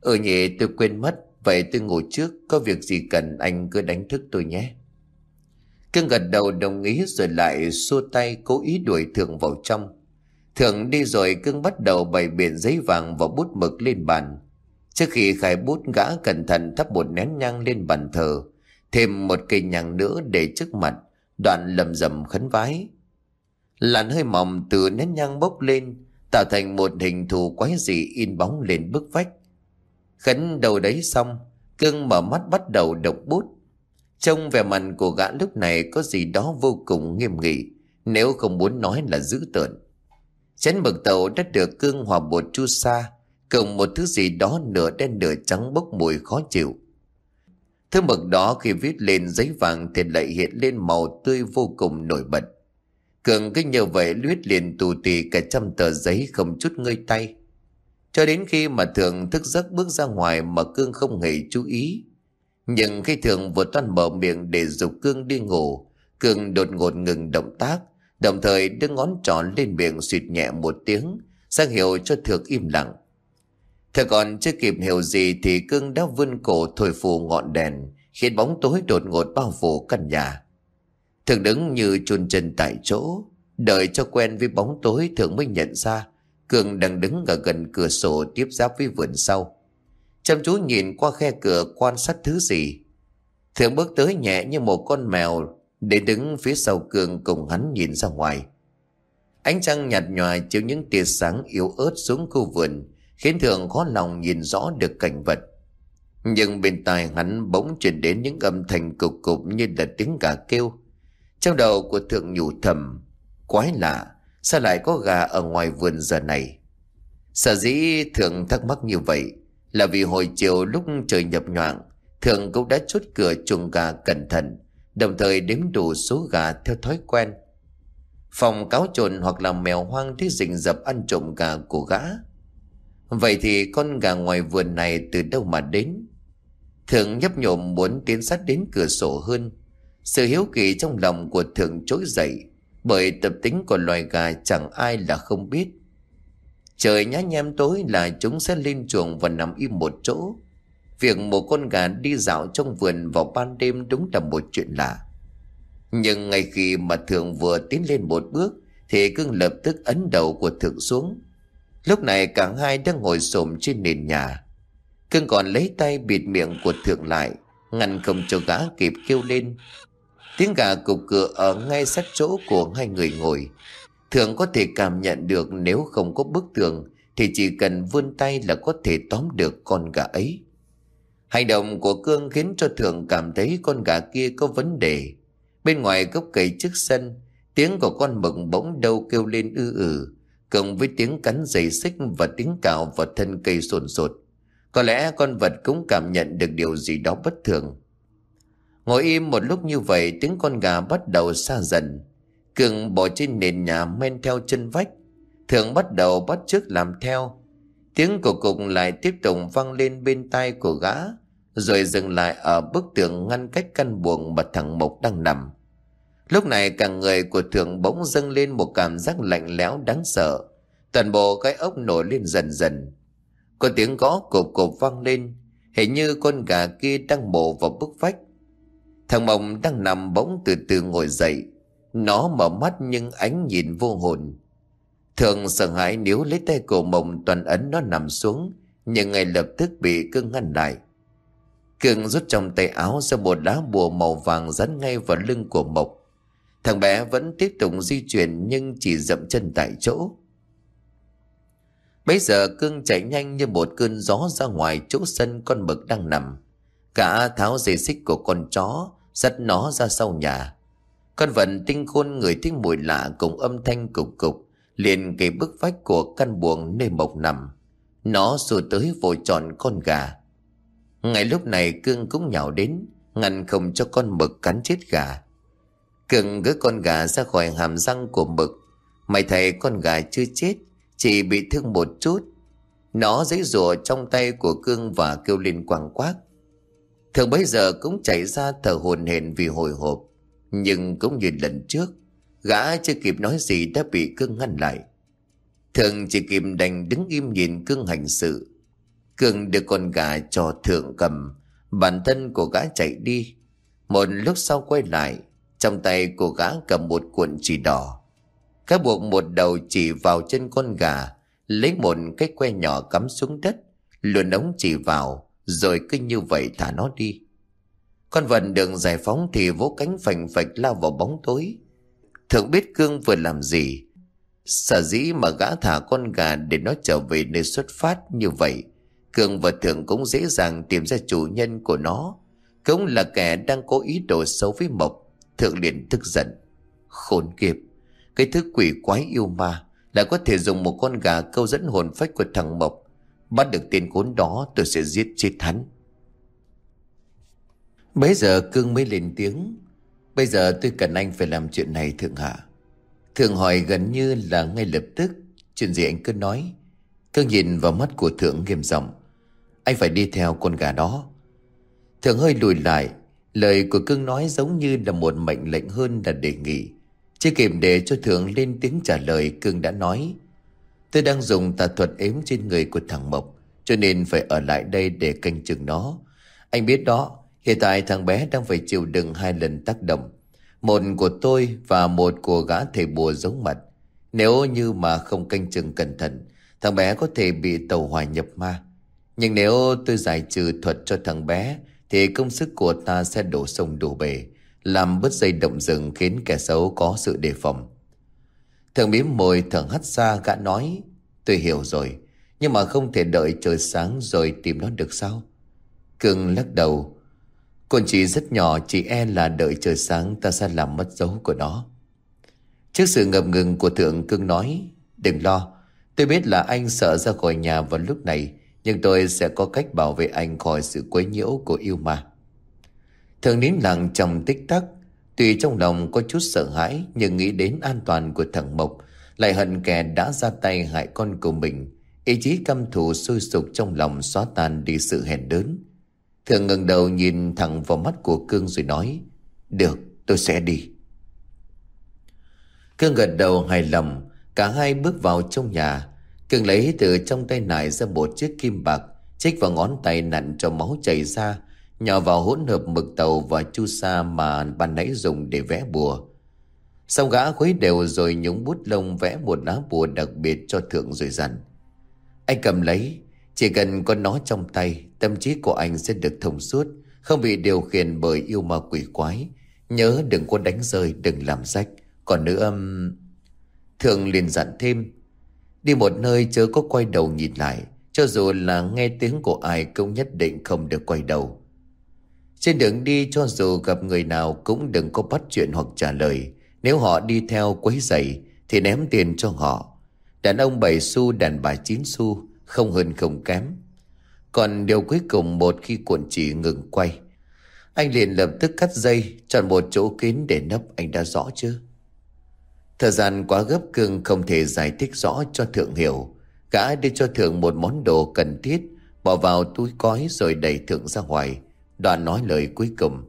Ừ nhỉ tôi quên mất Vậy tôi ngủ trước Có việc gì cần anh cứ đánh thức tôi nhé Cưng gật đầu đồng ý rồi lại xua tay cố ý đuổi Thượng vào trong. Thượng đi rồi cưng bắt đầu bày biển giấy vàng và bút mực lên bàn. Trước khi khai bút gã cẩn thận thắp một nén nhang lên bàn thờ thêm một cây nhang nữa để trước mặt, đoạn lầm rầm khấn vái. Làn hơi mỏng từ nén nhang bốc lên, tạo thành một hình thù quái dị in bóng lên bức vách. Khấn đầu đấy xong, cưng mở mắt bắt đầu đọc bút. Trông vẻ mặt của gã lúc này có gì đó vô cùng nghiêm nghị, nếu không muốn nói là dữ tợn. Chén mực tàu đã được cương hòa bột chu sa, cùng một thứ gì đó nửa đen nửa trắng bốc mùi khó chịu. Thứ mực đó khi viết lên giấy vàng thì lại hiện lên màu tươi vô cùng nổi bật. Cường cứ như vậy luyết liền tù tì cả trăm tờ giấy không chút ngơi tay. Cho đến khi mà Thường thức giấc bước ra ngoài mà Cương không hề chú ý. Nhưng khi Thường vừa toan mở miệng để dục Cương đi ngủ, Cương đột ngột ngừng động tác, đồng thời đưa ngón trỏ lên miệng suyệt nhẹ một tiếng, sang hiệu cho Thường im lặng. Thưa còn chưa kịp hiểu gì thì cương đã vươn cổ thổi phù ngọn đèn, khiến bóng tối đột ngột bao phủ căn nhà. Thường đứng như chôn chân tại chỗ, đợi cho quen với bóng tối thường mới nhận ra Cường đang đứng ở gần cửa sổ tiếp giáp với vườn sau. Chăm chú nhìn qua khe cửa quan sát thứ gì. Thường bước tới nhẹ như một con mèo để đứng phía sau Cường cùng hắn nhìn ra ngoài. Ánh trăng nhạt nhòa chiếu những tia sáng yếu ớt xuống khu vườn khiến thường khó lòng nhìn rõ được cảnh vật. Nhưng bên tai hắn bỗng truyền đến những âm thanh cục cục như là tiếng gà kêu. Trong đầu của thượng nhủ thầm, Quái lạ Sao lại có gà ở ngoài vườn giờ này Sở dĩ thượng thắc mắc như vậy là vì hồi chiều lúc trời nhập nhoạng, Thường cũng đã chốt cửa chuồng gà cẩn thận, Đồng thời đếm đủ số gà theo thói quen. Phòng cáo trồn hoặc là mèo hoang thích rình rập ăn trộm gà của gã. Vậy thì con gà ngoài vườn này từ đâu mà đến? Thường nhấp nhộm muốn tiến sát đến cửa sổ hơn. Sự hiếu kỳ trong lòng của thường trỗi dậy, Bởi tập tính của loài gà chẳng ai là không biết. Trời nhá nhem tối là chúng sẽ lên chuồng và nằm im một chỗ. Việc một con gà đi dạo trong vườn vào ban đêm đúng là một chuyện lạ. Nhưng ngay khi mà thường vừa tiến lên một bước, Thì cưng lập tức ấn đầu của thượng xuống. Lúc này cả hai đang ngồi xổm trên nền nhà. Cưng còn lấy tay bịt miệng của thượng lại, Ngăn không cho gã kịp kêu lên. Tiếng gà cục cửa ở ngay sát chỗ của hai người ngồi. Thường có thể cảm nhận được nếu không có bức tường, Thì chỉ cần vươn tay là có thể tóm được con gà ấy. Hành động của Cương khiến cho Thường cảm thấy con gà kia có vấn đề. Bên ngoài gốc cây trước sân, Tiếng của con mực bỗng đâu kêu lên ư ử, Cộng với tiếng cắn dây xích và tiếng cào vào thân cây sồn sột. Có lẽ con vật cũng cảm nhận được điều gì đó bất thường. Ngồi im một lúc như vậy, tiếng con gà bắt đầu xa dần. Cường bỏ trên nền nhà men theo chân vách. Thường bắt đầu bắt chước làm theo. Tiếng của cục lại tiếp tục vang lên bên tai của gã, Rồi dừng lại ở bức tường ngăn cách căn buồng mà thằng Mộc đang nằm. Lúc này cả người của thường bỗng dâng lên một cảm giác lạnh lẽo đáng sợ. Toàn bộ cái ốc nổi lên dần dần. Có tiếng gõ cộp cộp vang lên, Hình như con gà kia đang bổ vào bức vách. Thằng Mộng đang nằm bỗng từ từ ngồi dậy. Nó mở mắt nhưng ánh nhìn vô hồn. Thường sợ hãi nếu lấy tay cổ mộng toàn ấn nó nằm xuống, Nhưng ngay lập tức bị cưng ngăn lại. Cưng rút trong tay áo ra một lá bùa màu vàng dán ngay vào lưng của Mộc Thằng bé vẫn tiếp tục di chuyển nhưng chỉ dậm chân tại chỗ. Bây giờ cưng chạy nhanh như một cơn gió ra ngoài chỗ sân con mực đang nằm. Cả tháo dây xích của con chó Dắt nó ra sau nhà. Con vận tinh khôn người thích mùi lạ cùng âm thanh cục cục, liền kề bức vách của căn buồng nơi mộc nằm. Nó xua tới vội tròn con gà. Ngay lúc này cương cũng nhào đến, ngăn không cho con mực cắn chết gà. Cương gỡ con gà ra khỏi hàm răng của mực. Mày thấy con gà chưa chết, chỉ bị thương một chút. Nó giấy rùa trong tay của cương và kêu lên quàng quác thường bây giờ cũng chạy ra thở hồn hển vì hồi hộp nhưng cũng như lần trước, Gã chưa kịp nói gì đã bị cương ngăn lại. Thường chỉ kịp đành đứng im nhìn cương hành sự. Cương đưa con gà cho thượng cầm, Bản thân của gã chạy đi. Một lúc sau quay lại, Trong tay của gã cầm một cuộn chỉ đỏ. Gã buộc một đầu chỉ vào chân con gà, Lấy một cái que nhỏ cắm xuống đất, Luồn ống chỉ vào, Rồi cứ như vậy thả nó đi. Con vật đường giải phóng thì vỗ cánh phành phạch lao vào bóng tối. Thượng biết Cương vừa làm gì? Sở dĩ mà gã thả con gà để nó trở về nơi xuất phát như vậy, Cương và Thượng cũng dễ dàng tìm ra chủ nhân của nó. Cũng là kẻ đang cố ý đồ xấu với Mộc, Thượng liền tức giận. Khốn kiếp! Cái thứ quỷ quái yêu ma Là có thể dùng một con gà câu dẫn hồn phách của thằng Mộc. Bắt được tên khốn đó tôi sẽ giết chết hắn. Bây giờ Cương mới lên tiếng. Bây giờ tôi cần anh phải làm chuyện này, thượng hạ. Thượng hỏi gần như là ngay lập tức. Chuyện gì anh cứ nói. Cương nhìn vào mắt của thượng nghiêm giọng. Anh phải đi theo con gà đó. Thượng hơi lùi lại. Lời của cương nói giống như là một mệnh lệnh hơn là đề nghị. Chưa kịp để cho thượng lên tiếng trả lời, Cương đã nói. Tôi đang dùng tà thuật ếm trên người của thằng Mộc, Cho nên phải ở lại đây để canh chừng nó. Anh biết đó Hiện tại thằng bé đang phải chịu đựng hai lần tác động. Một của tôi và một của gã thầy bùa giống mặt. Nếu như mà không canh chừng cẩn thận, thằng bé có thể bị tàu hỏa nhập ma. Nhưng nếu tôi giải trừ thuật cho thằng bé, thì công sức của ta sẽ đổ sông đổ bể, làm bứt dây động rừng khiến kẻ xấu có sự đề phòng. Thằng mím môi thằng hắt ra gã nói, tôi hiểu rồi, nhưng mà không thể đợi trời sáng rồi tìm nó được sao? Cường lắc đầu, con chỉ rất nhỏ, Chỉ e là đợi trời sáng ta sẽ làm mất dấu của nó. Trước sự ngập ngừng của thượng cưng nói, Đừng lo, Tôi biết là anh sợ ra khỏi nhà vào lúc này, Nhưng tôi sẽ có cách bảo vệ anh khỏi sự quấy nhiễu của yêu ma. Thượng nín lặng trong tích tắc, Tuy trong lòng có chút sợ hãi, Nhưng nghĩ đến an toàn của thằng Mộc, Lại hận kẻ đã ra tay hại con của mình, Ý chí căm thù sôi sục trong lòng xóa tan đi sự hèn đớn. Thường ngẩng đầu nhìn thẳng vào mắt của Cương rồi nói, Được, tôi sẽ đi. Cương gật đầu hài lòng, Cả hai bước vào trong nhà. Cương lấy từ trong tay nải ra một chiếc kim bạc Chích vào ngón tay nặn cho máu chảy ra Nhỏ vào hỗn hợp mực tàu và chu sa mà ban nãy dùng để vẽ bùa. Xong gã khuấy đều rồi nhúng bút lông vẽ một lá bùa đặc biệt cho thượng rồi dặn, Anh cầm lấy, Chỉ cần có nó trong tay Tâm trí của anh sẽ được thông suốt, Không bị điều khiển bởi yêu ma quỷ quái. Nhớ đừng có đánh rơi, Đừng làm rách. Còn nữa um, Thượng liền dặn thêm, Đi một nơi chớ có quay đầu nhìn lại, Cho dù là nghe tiếng của ai Cũng nhất định không được quay đầu. Trên đường đi, cho dù gặp người nào Cũng đừng có bắt chuyện hoặc trả lời. Nếu họ đi theo quấy giày Thì ném tiền cho họ. Đàn ông 7 xu, đàn bà 9 xu, Không hơn không kém. Còn điều cuối cùng một khi cuộn chỉ ngừng quay Anh liền lập tức cắt dây Chọn một chỗ kín để nấp anh đã rõ chưa Thời gian quá gấp cương không thể giải thích rõ cho thượng hiểu. Gã đưa cho thượng một món đồ cần thiết, bỏ vào túi cói rồi đẩy thượng ra ngoài. Đoạn nói lời cuối cùng.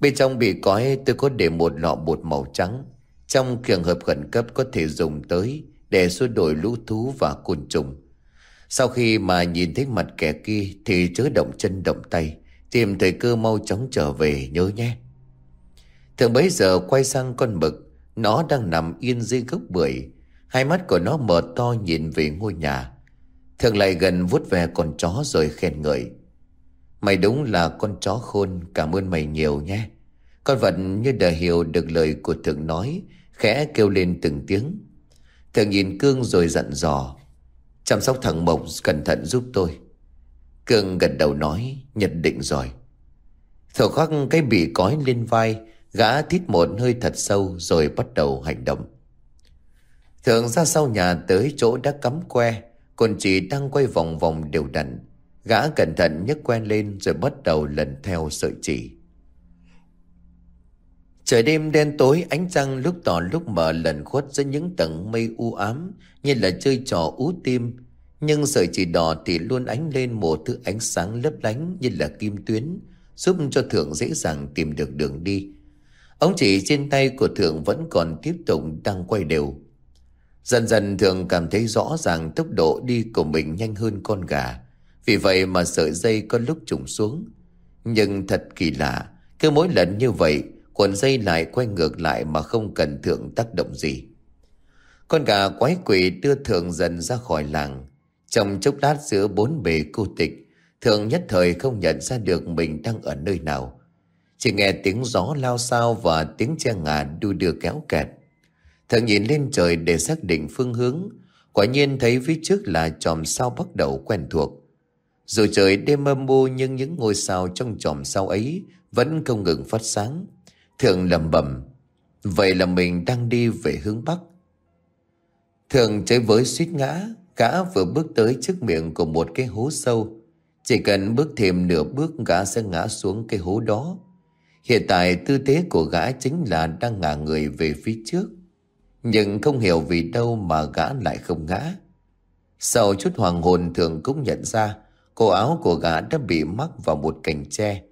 Bên trong bị cói tôi có để một lọ bột màu trắng. Trong trường hợp khẩn cấp có thể dùng tới để xua đổi lũ thú và côn trùng. Sau khi mà nhìn thấy mặt kẻ kia thì chớ động chân động tay, tìm thời cơ mau chóng trở về nhớ nhé. Thượng bấy giờ quay sang con mực, nó đang nằm yên dưới gốc bưởi Hai mắt của nó mở to nhìn về ngôi nhà. Thường lại gần vuốt về con chó rồi khen ngợi. Mày đúng là con chó khôn Cảm ơn mày nhiều nhé. Con vật như đã hiểu được lời của thượng nói Khẽ kêu lên từng tiếng. Thượng nhìn Cương rồi dặn dò. Chăm sóc thằng Mộc cẩn thận giúp tôi cường gật đầu nói Nhận định rồi Thổ khắc cái bị cói lên vai Gã thít một hơi thật sâu rồi bắt đầu hành động. Thường ra sau nhà tới chỗ đã cắm que, còn chị đang quay vòng vòng đều đặn. Gã cẩn thận nhấc que lên rồi bắt đầu lần theo sợi chỉ. Trời đêm đen tối ánh trăng lúc tỏ lúc mờ lần khuất giữa những tầng mây u ám như là chơi trò ú tim. Nhưng sợi chỉ đỏ thì luôn ánh lên một thứ ánh sáng lấp lánh như là kim tuyến giúp cho thượng dễ dàng tìm được đường đi ông chỉ trên tay của Thượng vẫn còn tiếp tục đang quay đều. Dần dần Thượng cảm thấy rõ ràng tốc độ đi của mình nhanh hơn con gà. Vì vậy mà sợi dây có lúc trùng xuống. Nhưng thật kỳ lạ, cứ mỗi lần như vậy, cuộn dây lại quay ngược lại mà không cần Thượng tác động gì. Con gà quái quỷ đưa Thượng dần ra khỏi làng. Trong chốc lát giữa bốn bề cô tịch, Thượng nhất thời không nhận ra được mình đang ở nơi nào. Chỉ nghe tiếng gió lao sao và tiếng che ngà đu đưa kéo kẹt. Thượng nhìn lên trời để xác định phương hướng. Quả nhiên thấy phía trước là chòm sao bắt đầu quen thuộc. Dù trời đêm âm mưu nhưng những ngôi sao trong chòm sao ấy vẫn không ngừng phát sáng. Thường lầm bầm. Vậy là mình đang đi về hướng Bắc. Thường chơi với suýt ngã. Gã vừa bước tới trước miệng của một cái hố sâu. Chỉ cần bước thêm nửa bước, gã sẽ ngã xuống cái hố đó. Hiện tại tư thế của gã chính là đang ngả người về phía trước. Nhưng không hiểu vì đâu mà gã lại không ngã. Sau chút hoàng hồn, thường cũng nhận ra, cổ áo của gã đã bị mắc vào một cành tre.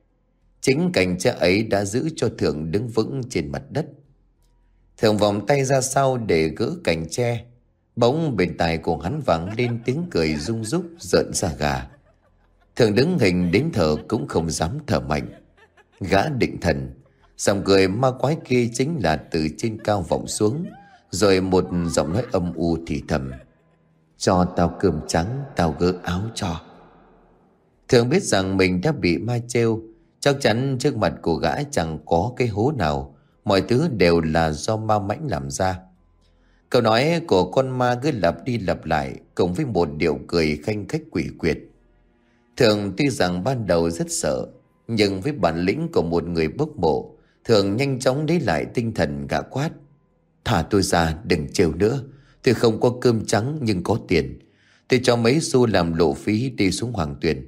Chính cành tre ấy đã giữ cho thượng đứng vững trên mặt đất. thượng vòng tay ra sau để gỡ cành tre. Bỗng bên tai của hắn vang lên tiếng cười rung rúc, rợn ra gà. thượng đứng hình đến thở cũng không dám thở mạnh. Gã định thần, dòng cười ma quái kia chính là từ trên cao vọng xuống, Rồi một giọng nói âm u thì thầm Cho tao cơm trắng, Tao gỡ áo cho Thường biết rằng mình đã bị ma treo Chắc chắn trước mặt của gã chẳng có cái hố nào. Mọi thứ đều là do ma mãnh làm ra. Câu nói của con ma cứ lặp đi lặp lại, cộng với một điệu cười khanh khách quỷ quyệt. Thường tuy rằng ban đầu rất sợ, nhưng với bản lĩnh của một người bốc bộ Thường nhanh chóng lấy lại tinh thần gã quát. Thả tôi ra, đừng trêu nữa. Tôi không có cơm trắng nhưng có tiền. Tôi cho mấy xu làm lộ phí đi xuống Hoàng tuyển.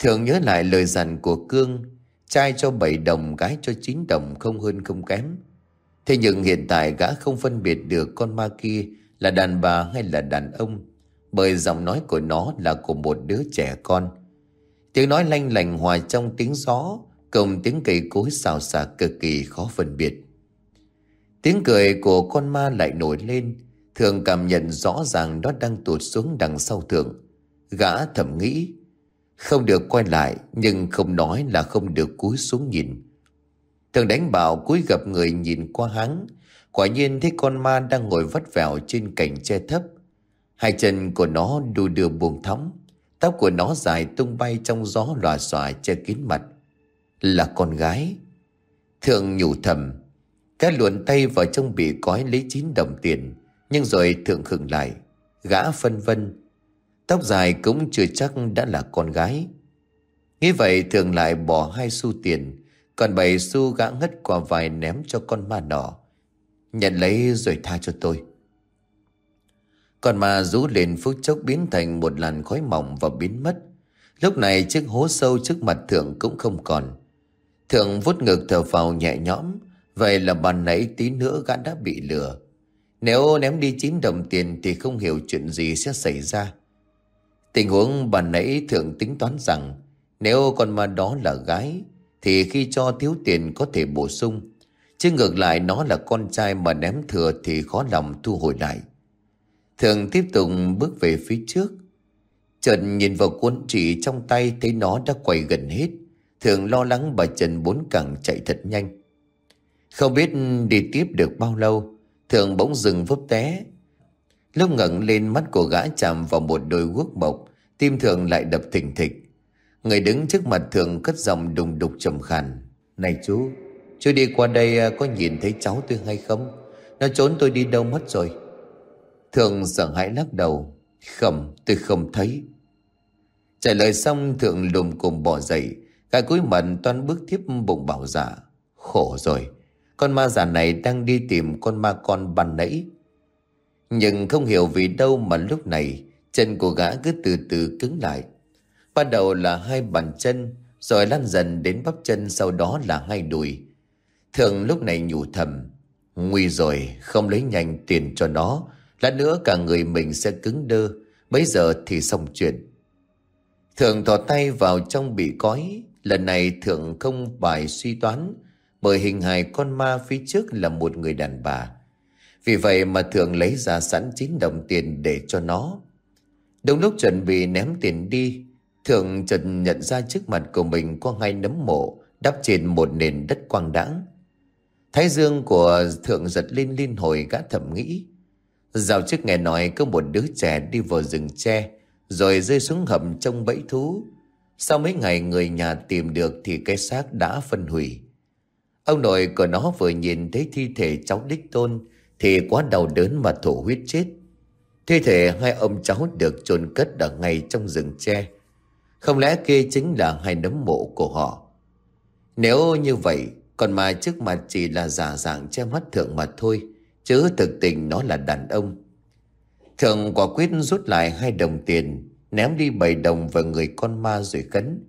Thường nhớ lại lời dặn của Cương Trai cho 7 đồng, gái cho 9 đồng không hơn không kém. Thế nhưng hiện tại gã không phân biệt được con ma kia là đàn bà hay là đàn ông Bởi giọng nói của nó là của một đứa trẻ con. Tiếng nói lanh lành hòa trong tiếng gió Cùng tiếng cây cối xào xạc cực kỳ khó phân biệt. Tiếng cười của con ma lại nổi lên Thường cảm nhận rõ ràng nó đang tụt xuống đằng sau thượng. Gã thầm nghĩ không được quay lại, Nhưng không nói là không được cúi xuống nhìn. Thường đánh bảo cúi gặp người nhìn qua hắn. Quả nhiên thấy con ma đang ngồi vắt vẻo trên cành tre thấp. Hai chân của nó đu đưa buồn thóng Tóc của nó dài tung bay trong gió lòa xòa che kín mặt. Là con gái. Thượng nhủ thầm, cá luồn tay vào trong bị cói lấy chín đồng tiền. Nhưng rồi thượng khựng lại, Gã phân vân Tóc dài cũng chưa chắc đã là con gái. Nghĩ vậy, thường lại bỏ hai xu tiền, Còn bảy xu gã ngất qua vài ném cho con ma nọ. Nhận lấy rồi tha cho tôi. Con ma rú lên phút chốc biến thành một làn khói mỏng và biến mất. Lúc này chiếc hố sâu trước mặt thượng cũng không còn. Thượng vút ngực thở vào nhẹ nhõm, Vậy là bàn nãy tí nữa gã đã bị lừa. Nếu ném đi chín đồng tiền Thì không hiểu chuyện gì sẽ xảy ra. Tình huống bà nãy thường tính toán rằng Nếu con ma đó là gái Thì khi cho thiếu tiền có thể bổ sung Chứ ngược lại nó là con trai mà ném thừa Thì khó lòng thu hồi lại Thường tiếp tục bước về phía trước Trần nhìn vào cuốn chỉ trong tay thấy nó đã quay gần hết. Thường lo lắng bà Trần bốn cẳng chạy thật nhanh. Không biết đi tiếp được bao lâu, Thường bỗng dừng vấp té. Lúc ngẩng lên mắt của gã chạm vào một đôi guốc mộc, tim Thường lại đập thình thịch. Người đứng trước mặt Thường cất giọng đùng đục trầm khàn. Này chú, chú đi qua đây à, có nhìn thấy cháu tôi hay không? Nó trốn tôi đi đâu mất rồi? Thường sợ hãi lắc đầu. Không, tôi không thấy. Trả lời xong thượng lùm cùng bỏ dậy Cả cúi mặt toan bước tiếp bụng bảo giả Khổ rồi Con ma già này đang đi tìm con ma con ban nãy nhưng không hiểu vì đâu mà lúc này, Chân của gã cứ từ từ cứng lại. Ban đầu là hai bàn chân, Rồi lăn dần đến bắp chân, Sau đó là hai đùi. Thường lúc này nhủ thầm, Nguy rồi, không lấy nhanh tiền cho nó. Lát nữa cả người mình sẽ cứng đơ. Bây giờ thì xong chuyện. Thượng thò tay vào trong bị cói. Lần này thượng không bài suy toán Bởi hình hài con ma phía trước là một người đàn bà. Vì vậy mà thường lấy ra sẵn 9 đồng tiền để cho nó Đúng lúc chuẩn bị ném tiền đi, Thượng chợt nhận ra trước mặt của mình có hai nấm mộ Đắp trên một nền đất quang đãng Thái dương của thượng giật lên liên hồi gã thầm nghĩ Dạo trước nghe nói có một đứa trẻ đi vào rừng tre, rồi rơi xuống hầm trong bẫy thú. Sau mấy ngày người nhà tìm được thì cái xác đã phân hủy. Ông nội của nó vừa nhìn thấy thi thể cháu đích tôn thì quá đau đớn mà thổ huyết chết. Thi thể hai ông cháu được chôn cất ở ngay trong rừng tre. Không lẽ kia chính là hai nấm mộ của họ? Nếu như vậy, còn mà trước mặt chỉ là giả dạng che mắt thượng mà thôi, chứ thực tình nó là đàn ông. Thượng quả quyết rút lại hai đồng tiền, ném đi bảy đồng vào người con ma rồi cấn.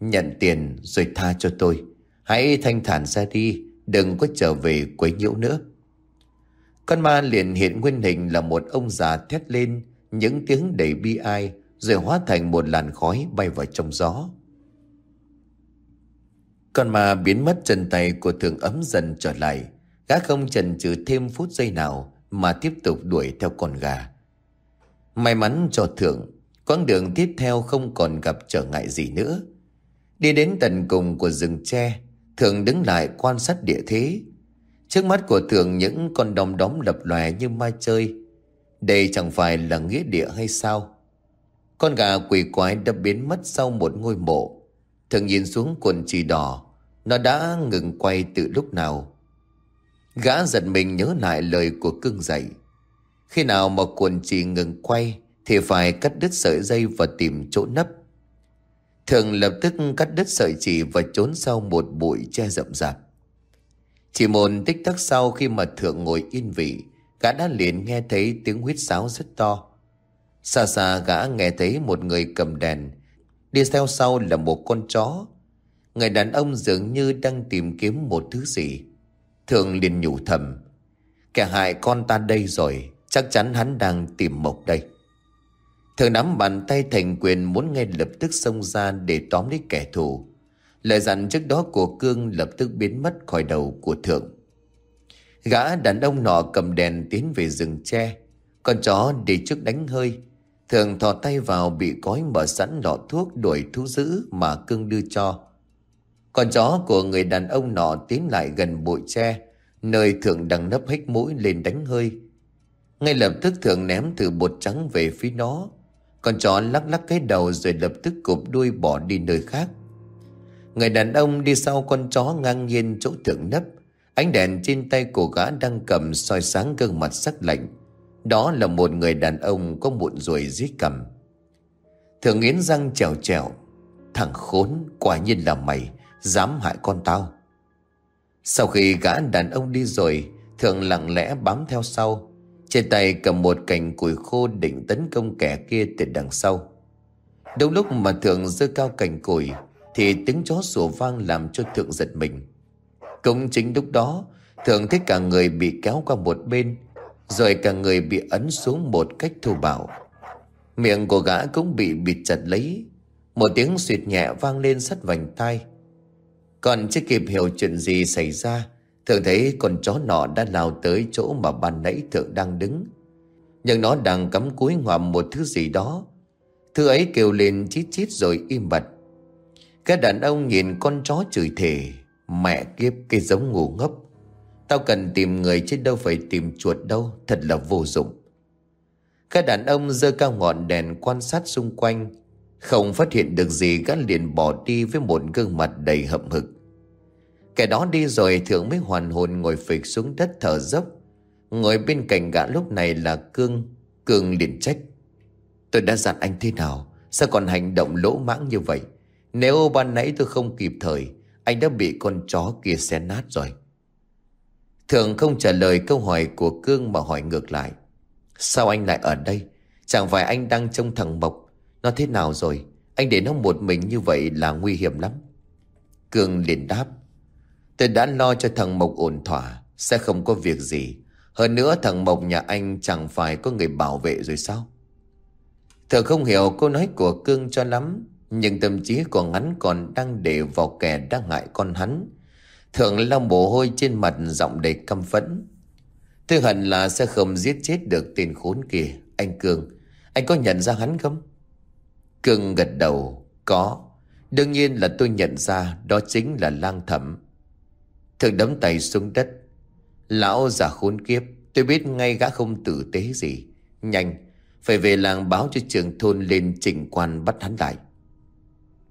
Nhận tiền rồi tha cho tôi. Hãy thanh thản ra đi, đừng có trở về quấy nhiễu nữa. Con ma liền hiện nguyên hình là một ông già thét lên những tiếng đầy bi ai rồi hóa thành một làn khói bay vào trong gió. Con ma biến mất chân tay của thường ấm dần trở lại. Gã không chần chừ thêm phút giây nào mà tiếp tục đuổi theo con gà. May mắn cho thượng, quãng đường tiếp theo không còn gặp trở ngại gì nữa. Đi đến tận cùng của rừng tre, thượng đứng lại quan sát địa thế. Trước mắt của thường những con đom đóm lập lòe như mai chơi. Đây chẳng phải là nghĩa địa hay sao? Con gà quỷ quái đã biến mất sau một ngôi mộ. thường nhìn xuống quần chỉ đỏ, nó đã ngừng quay từ lúc nào. Gã giật mình nhớ lại lời của cưng dạy Khi nào mà quần chỉ ngừng quay thì phải cắt đứt sợi dây và tìm chỗ nấp. Thường lập tức cắt đứt sợi chỉ và trốn sau một bụi che rậm rạp. Chỉ một tích tắc sau khi mà thượng ngồi yên vị, gã đã liền nghe thấy tiếng huyết sáo rất to. Xa xa gã nghe thấy một người cầm đèn, đi theo sau là một con chó. Người đàn ông dường như đang tìm kiếm một thứ gì. Thượng liền nhủ thầm, kẻ hại con ta đây rồi, chắc chắn hắn đang tìm mộc đây. thượng nắm bàn tay thành quyền muốn ngay lập tức xông ra để tóm lấy kẻ thù. Lời dặn trước đó của Cương lập tức biến mất khỏi đầu của Thượng. Gã đàn ông nọ cầm đèn tiến về rừng tre. Con chó đi trước đánh hơi. Thường thò tay vào bị cói mở sẵn lọ thuốc đuổi thú dữ mà Cương đưa cho. Con chó của người đàn ông nọ tiến lại gần bụi tre, nơi Thượng đang nấp hết mũi lên đánh hơi. Ngay lập tức Thượng ném thử bột trắng về phía nó. Con chó lắc lắc cái đầu rồi lập tức cụp đuôi bỏ đi nơi khác. Người đàn ông đi sau con chó ngang nhiên chỗ thượng nấp. Ánh đèn trên tay của gã đang cầm soi sáng gương mặt sắc lạnh. Đó là một người đàn ông có mụn ruồi dưới cầm. Thượng nghiến răng trèo trèo. Thằng khốn quả nhiên là mày, dám hại con tao. Sau khi gã đàn ông đi rồi, Thượng lặng lẽ bám theo sau. Trên tay cầm một cành củi khô định tấn công kẻ kia từ đằng sau. Đúng lúc mà Thượng giơ cao cành củi thì tiếng chó sủa vang làm cho Thượng giật mình. Cũng chính lúc đó, Thượng thấy cả người bị kéo qua một bên, rồi cả người bị ấn xuống một cách thô bạo. Miệng của gã cũng bị bịt chặt lấy, một tiếng suyệt nhẹ vang lên sắt vành tai. Còn chưa kịp hiểu chuyện gì xảy ra, Thượng thấy con chó nọ đã lao tới chỗ mà ban nãy Thượng đang đứng. Nhưng nó đang cắm cúi ngoạm một thứ gì đó. Thứ ấy kêu lên chít chít rồi im bặt. Cái đàn ông nhìn con chó chửi thề, Mẹ kiếp cái giống ngu ngốc. Tao cần tìm người chứ đâu phải tìm chuột đâu, Thật là vô dụng. Cái đàn ông giơ cao ngọn đèn quan sát xung quanh, Không phát hiện được gì gã liền bỏ đi với một gương mặt đầy hậm hực. Kẻ đó đi rồi thượng mới hoàn hồn ngồi phịch xuống đất thở dốc. Ngồi bên cạnh gã lúc này là Cương Cương liền trách. Tôi đã dặn anh thế nào? Sao còn hành động lỗ mãng như vậy? Nếu ban nãy tôi không kịp thời, Anh đã bị con chó kia xé nát rồi. Thường không trả lời câu hỏi của Cương mà hỏi ngược lại. Sao anh lại ở đây? Chẳng phải anh đang trông thằng Mộc. Nó thế nào rồi? Anh để nó một mình như vậy là nguy hiểm lắm. Cương liền đáp. Tôi đã lo cho thằng Mộc ổn thỏa, Sẽ không có việc gì. Hơn nữa thằng Mộc nhà anh chẳng phải có người bảo vệ rồi sao? Thường không hiểu câu nói của Cương cho lắm nhưng tâm trí của hắn còn đang để vào kẻ đang hại con hắn. Thượng lau mồ hôi trên mặt giọng đầy căm phẫn. Tôi hận là sẽ không giết chết được tên khốn kia. Anh cường, Anh có nhận ra hắn không? Cương gật đầu, Có. Đương nhiên là tôi nhận ra, Đó chính là lang thẩm. Thượng đấm tay xuống đất. Lão già khốn kiếp, Tôi biết ngay gã không tử tế gì. Nhanh, Phải về làng báo cho trường thôn lên trình quan bắt hắn lại.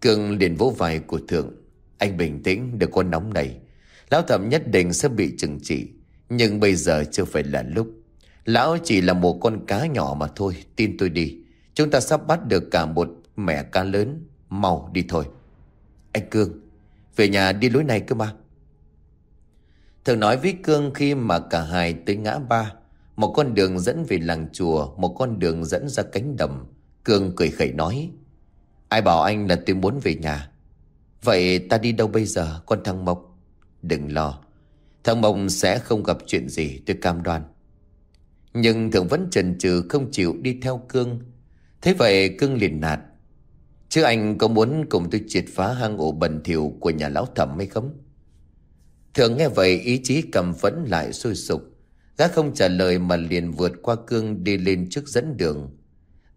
Cương liền vỗ vai của thượng. Anh bình tĩnh, đừng có nóng này. Lão thẩm nhất định sẽ bị trừng trị, Nhưng bây giờ chưa phải là lúc. Lão chỉ là một con cá nhỏ mà thôi, Tin tôi đi. Chúng ta sắp bắt được cả một mẻ cá lớn, Mau đi thôi. Anh Cương, Về nhà đi lối này cơ mà. Thường nói với Cương khi mà cả hai tới ngã ba, Một con đường dẫn về làng chùa, Một con đường dẫn ra cánh đầm Cương cười khẩy nói Ai bảo anh là tôi muốn về nhà? Vậy ta đi đâu bây giờ, con thằng Mộc? Đừng lo. Thằng Mộc sẽ không gặp chuyện gì, tôi cam đoan. Nhưng thường vẫn chần chừ không chịu đi theo Cương. Thế vậy Cương liền nạt. Chứ anh có muốn cùng tôi triệt phá hang ổ bẩn thỉu của nhà lão thẩm hay không? Thường nghe vậy, ý chí cầm phẫn lại sôi sục. Gã không trả lời mà liền vượt qua cương đi lên trước dẫn đường.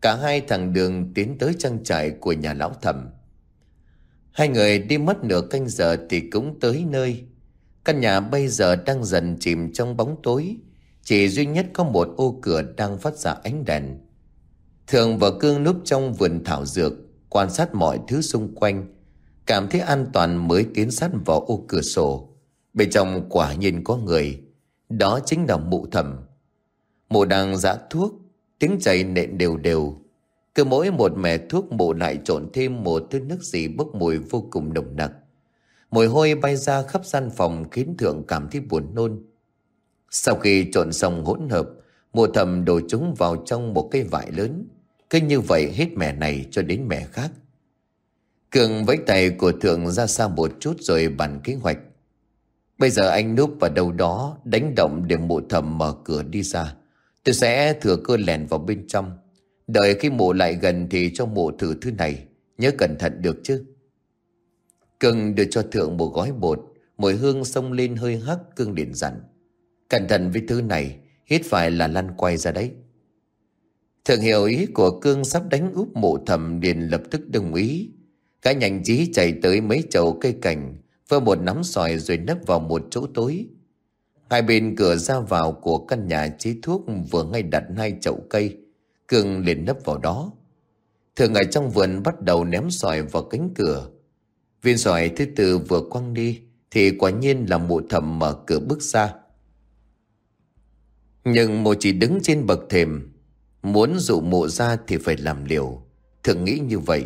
Cả hai thằng đường tiến tới trang trại của nhà lão thẩm. Hai người đi mất nửa canh giờ thì cũng tới nơi. Căn nhà bây giờ đang dần chìm trong bóng tối. Chỉ duy nhất có một ô cửa đang phát ra ánh đèn. Thường và Cương núp trong vườn thảo dược, quan sát mọi thứ xung quanh. Cảm thấy an toàn mới tiến sát vào ô cửa sổ. Bên trong quả nhiên có người. Đó chính là mụ thẩm. Mụ đang giã thuốc Tiếng chảy nện đều đều. Cứ mỗi một mẻ thuốc mụ lại trộn thêm một thứ nước gì bốc mùi vô cùng nồng nặc. Mùi hôi bay ra khắp gian phòng khiến thượng cảm thấy buồn nôn. Sau khi trộn xong hỗn hợp, mùa thầm đổ chúng vào trong một cây vải lớn. Cứ như vậy hết mẻ này cho đến mẻ khác. Cường với tay của thượng ra xa một chút rồi bàn kế hoạch. Bây giờ anh núp vào đâu đó đánh động để mụ thầm mở cửa đi ra. Tôi sẽ thừa cơ lèn vào bên trong. Đợi khi mộ lại gần thì cho mộ thử thứ này. Nhớ cẩn thận được chứ. Cưng đưa cho thượng một gói bột. Mùi hương xông lên hơi hắc, cưng điện dặn. Cẩn thận với thứ này. Hít phải là lăn quay ra đấy. Thượng hiểu ý của cương sắp đánh úp mộ thầm, liền lập tức đồng ý. Cả nhanh trí chạy tới mấy chậu cây cảnh vơ một nắm sỏi rồi nấp vào một chỗ tối. Hai bên cửa ra vào của căn nhà chế thuốc vừa ngay đặt hai chậu cây. Cường liền nấp vào đó. Thường ở trong vườn bắt đầu ném sỏi vào cánh cửa. Viên sỏi thứ tư vừa quăng đi thì quả nhiên là mụ thầm mở cửa bước ra. Nhưng mụ chỉ đứng trên bậc thềm. Muốn dụ mụ ra thì phải làm liều. Thường nghĩ như vậy.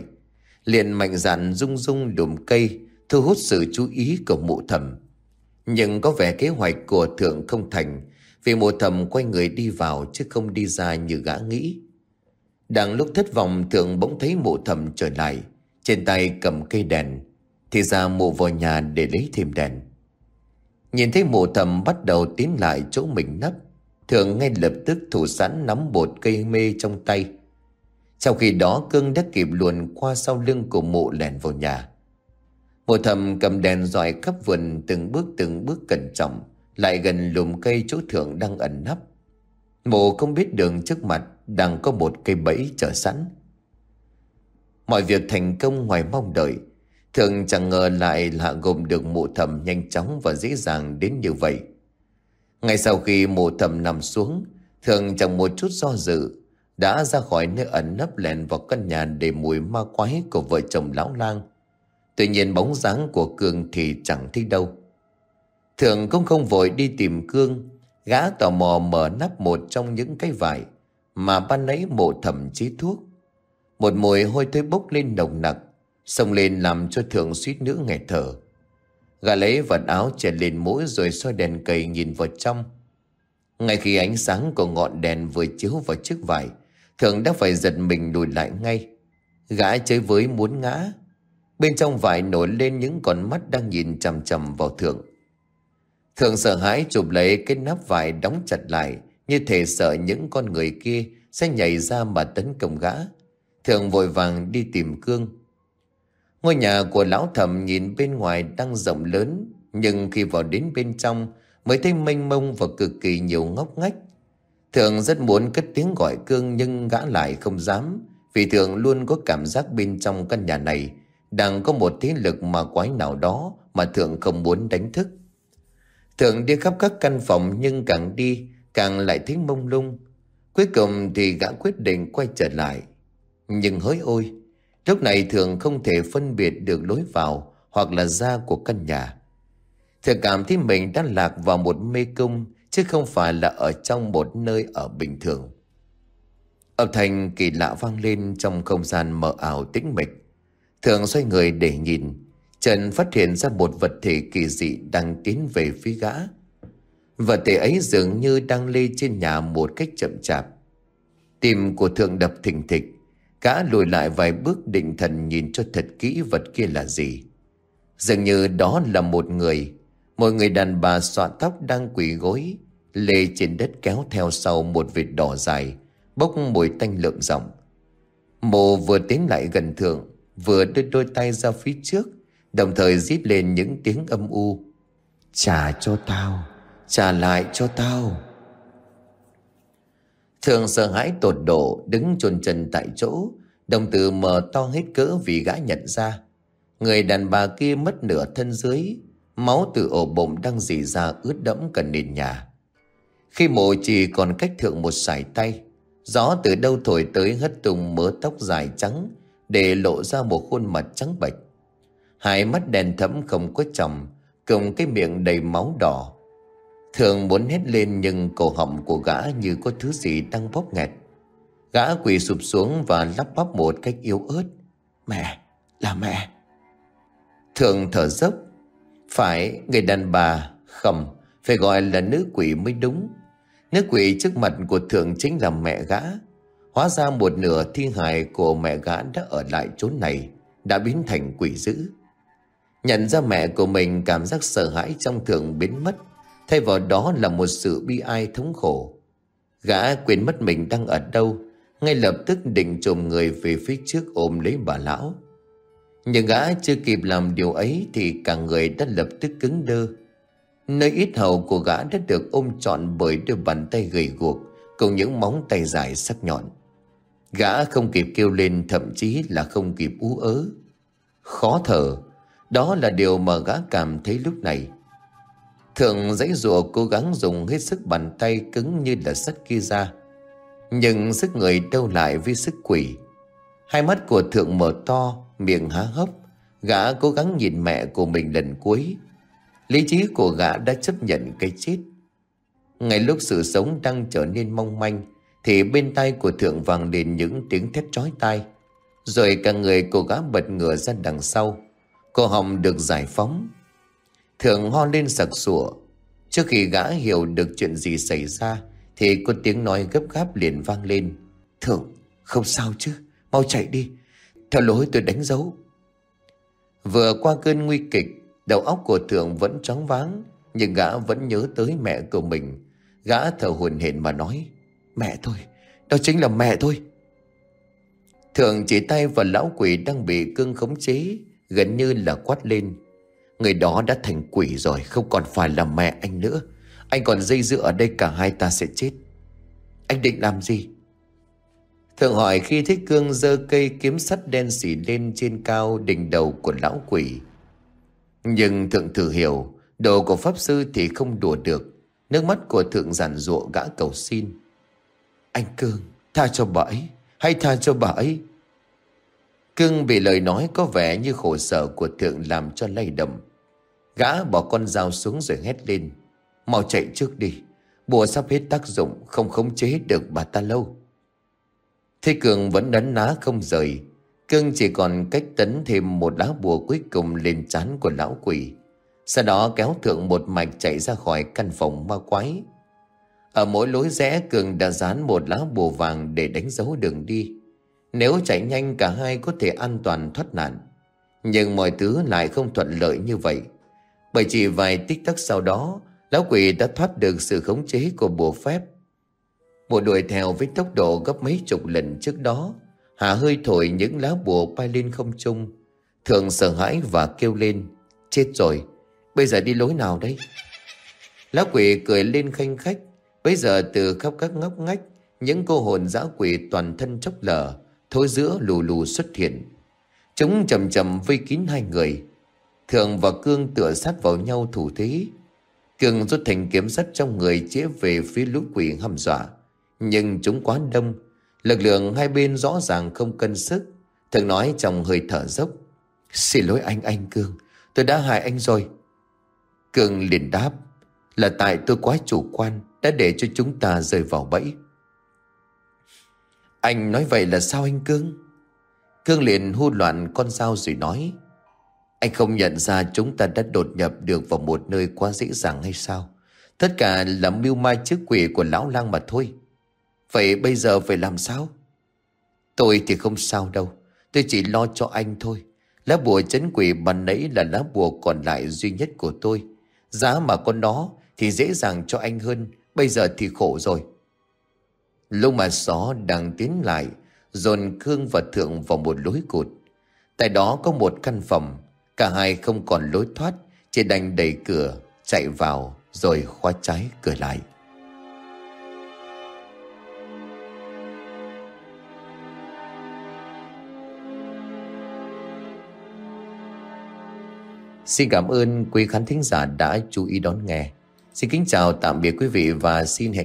Liền mạnh dạn rung rung đùm cây, thu hút sự chú ý của mụ thầm. Nhưng có vẻ kế hoạch của thượng không thành, vì mộ thầm quay người đi vào chứ không đi ra như gã nghĩ. Đang lúc thất vọng, thượng bỗng thấy mộ thầm trở lại, trên tay cầm cây đèn, thì ra mộ vào nhà để lấy thêm đèn. Nhìn thấy mộ thầm bắt đầu tiến lại chỗ mình nấp Thượng ngay lập tức thủ sẵn nắm bột cây mê trong tay Trong khi đó, cương đã kịp luồn qua sau lưng của mộ lèn vào nhà Mộ thầm cầm đèn dọi khắp vườn từng bước từng bước cẩn trọng, lại gần lùm cây chỗ thượng đang ẩn nấp. Mộ không biết đường trước mặt đang có một cây bẫy chờ sẵn. Mọi việc thành công ngoài mong đợi, thường chẳng ngờ lại là gồm được mộ thầm nhanh chóng và dễ dàng đến như vậy. Ngay sau khi mộ thầm nằm xuống, thường chẳng một chút do dự, đã ra khỏi nơi ẩn nấp lèn vào căn nhà để mùi ma quái của vợ chồng lão lang Tuy nhiên bóng dáng của Cương thì chẳng thấy đâu. Thường cũng không vội đi tìm Cương, gã tò mò mở nắp một trong những cái vải mà ban nãy mộ thẩm chí thuốc. Một mùi hôi thối bốc lên nồng nặc, xông lên làm cho Thường suýt nữa nghẹt thở. Gã lấy vật áo che lên mũi rồi soi đèn cầy nhìn vào trong. Ngay khi ánh sáng của ngọn đèn vừa chiếu vào chiếc vải, Thường đã phải giật mình lùi lại ngay. Gã chơi với muốn ngã, Bên trong vải nổi lên những con mắt đang nhìn chằm chằm vào Thượng. Thượng sợ hãi chụp lấy cái nắp vải đóng chặt lại, như thể sợ những con người kia sẽ nhảy ra mà tấn công gã. Thượng vội vàng đi tìm Cương. Ngôi nhà của lão thẩm nhìn bên ngoài đang rộng lớn, nhưng khi vào đến bên trong mới thấy mênh mông và cực kỳ nhiều ngóc ngách. Thượng rất muốn cất tiếng gọi Cương nhưng gã lại không dám, vì Thượng luôn có cảm giác bên trong căn nhà này đang có một thế lực mà quái nào đó mà Thượng không muốn đánh thức. Thượng đi khắp các căn phòng nhưng càng đi càng lại thấy mông lung. Cuối cùng thì gã quyết định quay trở lại. Nhưng hỡi ôi, lúc này Thượng không thể phân biệt được lối vào hoặc là ra của căn nhà. Thượng cảm thấy mình đang lạc vào một mê cung chứ không phải là ở trong một nơi ở bình thường. Âm thanh kỳ lạ vang lên trong không gian mờ ảo tĩnh mịch. Thường xoay người để nhìn Trần phát hiện ra một vật thể kỳ dị đang tiến về phía gã. Vật thể ấy dường như đang lê trên nhà một cách chậm chạp. Tim của thượng đập thình thịch, Gã lùi lại vài bước định thần nhìn cho thật kỹ vật kia là gì. Dường như đó là một người Một người đàn bà xọa tóc đang quỳ gối, Lê trên đất kéo theo sau một vệt đỏ dài, Bốc mùi tanh lợm rộng Mộ vừa tiến lại gần thượng vừa đưa đôi tay ra phía trước, đồng thời rít lên những tiếng âm u. Trả cho tao, trả lại cho tao. Thường sợ hãi tột độ đứng chôn chân tại chỗ, đồng tử mở to hết cỡ vì gã nhận ra. Người đàn bà kia mất nửa thân dưới, máu từ ổ bụng đang dì ra ướt đẫm cả nền nhà. Khi mộ chỉ còn cách thượng một sải tay, gió từ đâu thổi tới hất tung mớ tóc dài trắng, để lộ ra một khuôn mặt trắng bệch. Hai mắt đèn thẫm không có chồng, cùng cái miệng đầy máu đỏ. Thường muốn hét lên nhưng cổ họng của gã như có thứ gì đang bóp nghẹt. Gã quỳ sụp xuống và lắp bắp một cách yếu ớt. Mẹ, là mẹ. Thường thở dốc, Phải, người đàn bà, khẩm, phải gọi là nữ quỷ mới đúng. Nữ quỷ trước mặt của thượng chính là mẹ gã. Hóa ra một nửa thi hài của mẹ gã đã ở lại chốn này, đã biến thành quỷ dữ. Nhận ra mẹ của mình cảm giác sợ hãi trong thượng biến mất, thay vào đó là một sự bi ai thống khổ. Gã quên mất mình đang ở đâu, ngay lập tức định trồm người về phía trước ôm lấy bà lão. Nhưng gã chưa kịp làm điều ấy thì cả người đã lập tức cứng đơ. Nơi ít hầu của gã đã được ôm trọn bởi đôi bàn tay gầy guộc cùng những móng tay dài sắc nhọn. Gã không kịp kêu lên thậm chí là không kịp ú ớ. Khó thở, đó là điều mà gã cảm thấy lúc này. Thượng dãy rùa cố gắng dùng hết sức bàn tay cứng như là sắt kia ra. Nhưng sức người đâu lại với sức quỷ. Hai mắt của thượng mở to, miệng há hốc. Gã cố gắng nhìn mẹ của mình lần cuối. Lý trí của gã đã chấp nhận cái chết. Ngay lúc sự sống đang trở nên mong manh, thì bên tai của thượng vang lên những tiếng thét chói tai. Rồi cả người cô gã bật ngửa ra đằng sau. cô hồng được giải phóng. Thượng ho lên sặc sủa. Trước khi gã hiểu được chuyện gì xảy ra, thì có tiếng nói gấp gáp liền vang lên. Thượng, không sao chứ, mau chạy đi. Theo lối tôi đánh dấu. Vừa qua cơn nguy kịch, đầu óc của Thượng vẫn chóng váng, nhưng gã vẫn nhớ tới mẹ của mình. Gã thở hồn hển mà nói, mẹ thôi, đó chính là mẹ thôi. Thượng chỉ tay vào lão quỷ đang bị cương khống chế, gần như là quát lên. Người đó đã thành quỷ rồi, không còn phải là mẹ anh nữa. Anh còn dây dưa ở đây cả hai ta sẽ chết. Anh định làm gì? Thượng hỏi khi thấy cương giơ cây kiếm sắt đen xỉ lên trên cao đỉnh đầu của lão quỷ. Nhưng thượng thử hiểu, đồ của pháp sư thì không đùa được. Nước mắt của thượng giản rụa gã cầu xin. Anh Cương, tha cho bà ấy, hãy tha cho bà ấy. Cương bị lời nói có vẻ như khổ sở của thượng làm cho lay động. Gã bỏ con dao xuống rồi hét lên. Mau chạy trước đi, bùa sắp hết tác dụng, không khống chế được bà ta lâu. Thế Cường vẫn đấn ná không rời. Cương chỉ còn cách tấn thêm một lá bùa cuối cùng lên chán của lão quỷ. Sau đó kéo thượng một mạch chạy ra khỏi căn phòng ma quái. Ở mỗi lối rẽ Cường đã dán một lá bùa vàng để đánh dấu đường đi. Nếu chạy nhanh cả hai có thể an toàn thoát nạn. Nhưng mọi thứ lại không thuận lợi như vậy. Bởi chỉ vài tích tắc sau đó, lão quỷ đã thoát được sự khống chế của bùa phép. Bùa đuổi theo với tốc độ gấp mấy chục lần trước đó. Hạ hơi thổi những lá bùa bay lên không trung. Thường sợ hãi và kêu lên. Chết rồi, bây giờ đi lối nào đây? Lão quỷ cười lên khanh khách. Bây giờ từ khắp các ngóc ngách, những cô hồn dã quỷ toàn thân chốc lở, thối giữa lù lù xuất hiện. Chúng chầm chầm vây kín hai người. Thường và Cương tựa sát vào nhau thủ thế. cường rút thành kiếm sắt trong người chĩa về phía lũ quỷ hăm dọa. Nhưng chúng quá đông. Lực lượng hai bên rõ ràng không cân sức. Thường nói trong hơi thở dốc. Xin lỗi anh anh Cương. Tôi đã hại anh rồi. cường liền đáp. Là tại tôi quá chủ quan. Đã để cho chúng ta rơi vào bẫy. Anh nói vậy là sao anh Cương? Cương liền hô loạn con dao rồi nói. Anh không nhận ra chúng ta đã đột nhập được vào một nơi quá dễ dàng hay sao? Tất cả là mưu mai trước quỷ của lão lang mà thôi. Vậy bây giờ phải làm sao? Tôi thì không sao đâu. Tôi chỉ lo cho anh thôi. Lá bùa chấn quỷ bàn nãy là lá bùa còn lại duy nhất của tôi. Giá mà con nó thì dễ dàng cho anh hơn. Bây giờ thì khổ rồi. Lúc mà gió đang tiến lại, dồn Khương và Thượng vào một lối cụt. Tại đó có một căn phòng, cả hai không còn lối thoát, chỉ đành đẩy cửa, chạy vào rồi khóa trái cửa lại. Xin cảm ơn quý khán thính giả đã chú ý đón nghe. Xin kính chào tạm biệt quý vị và xin hẹn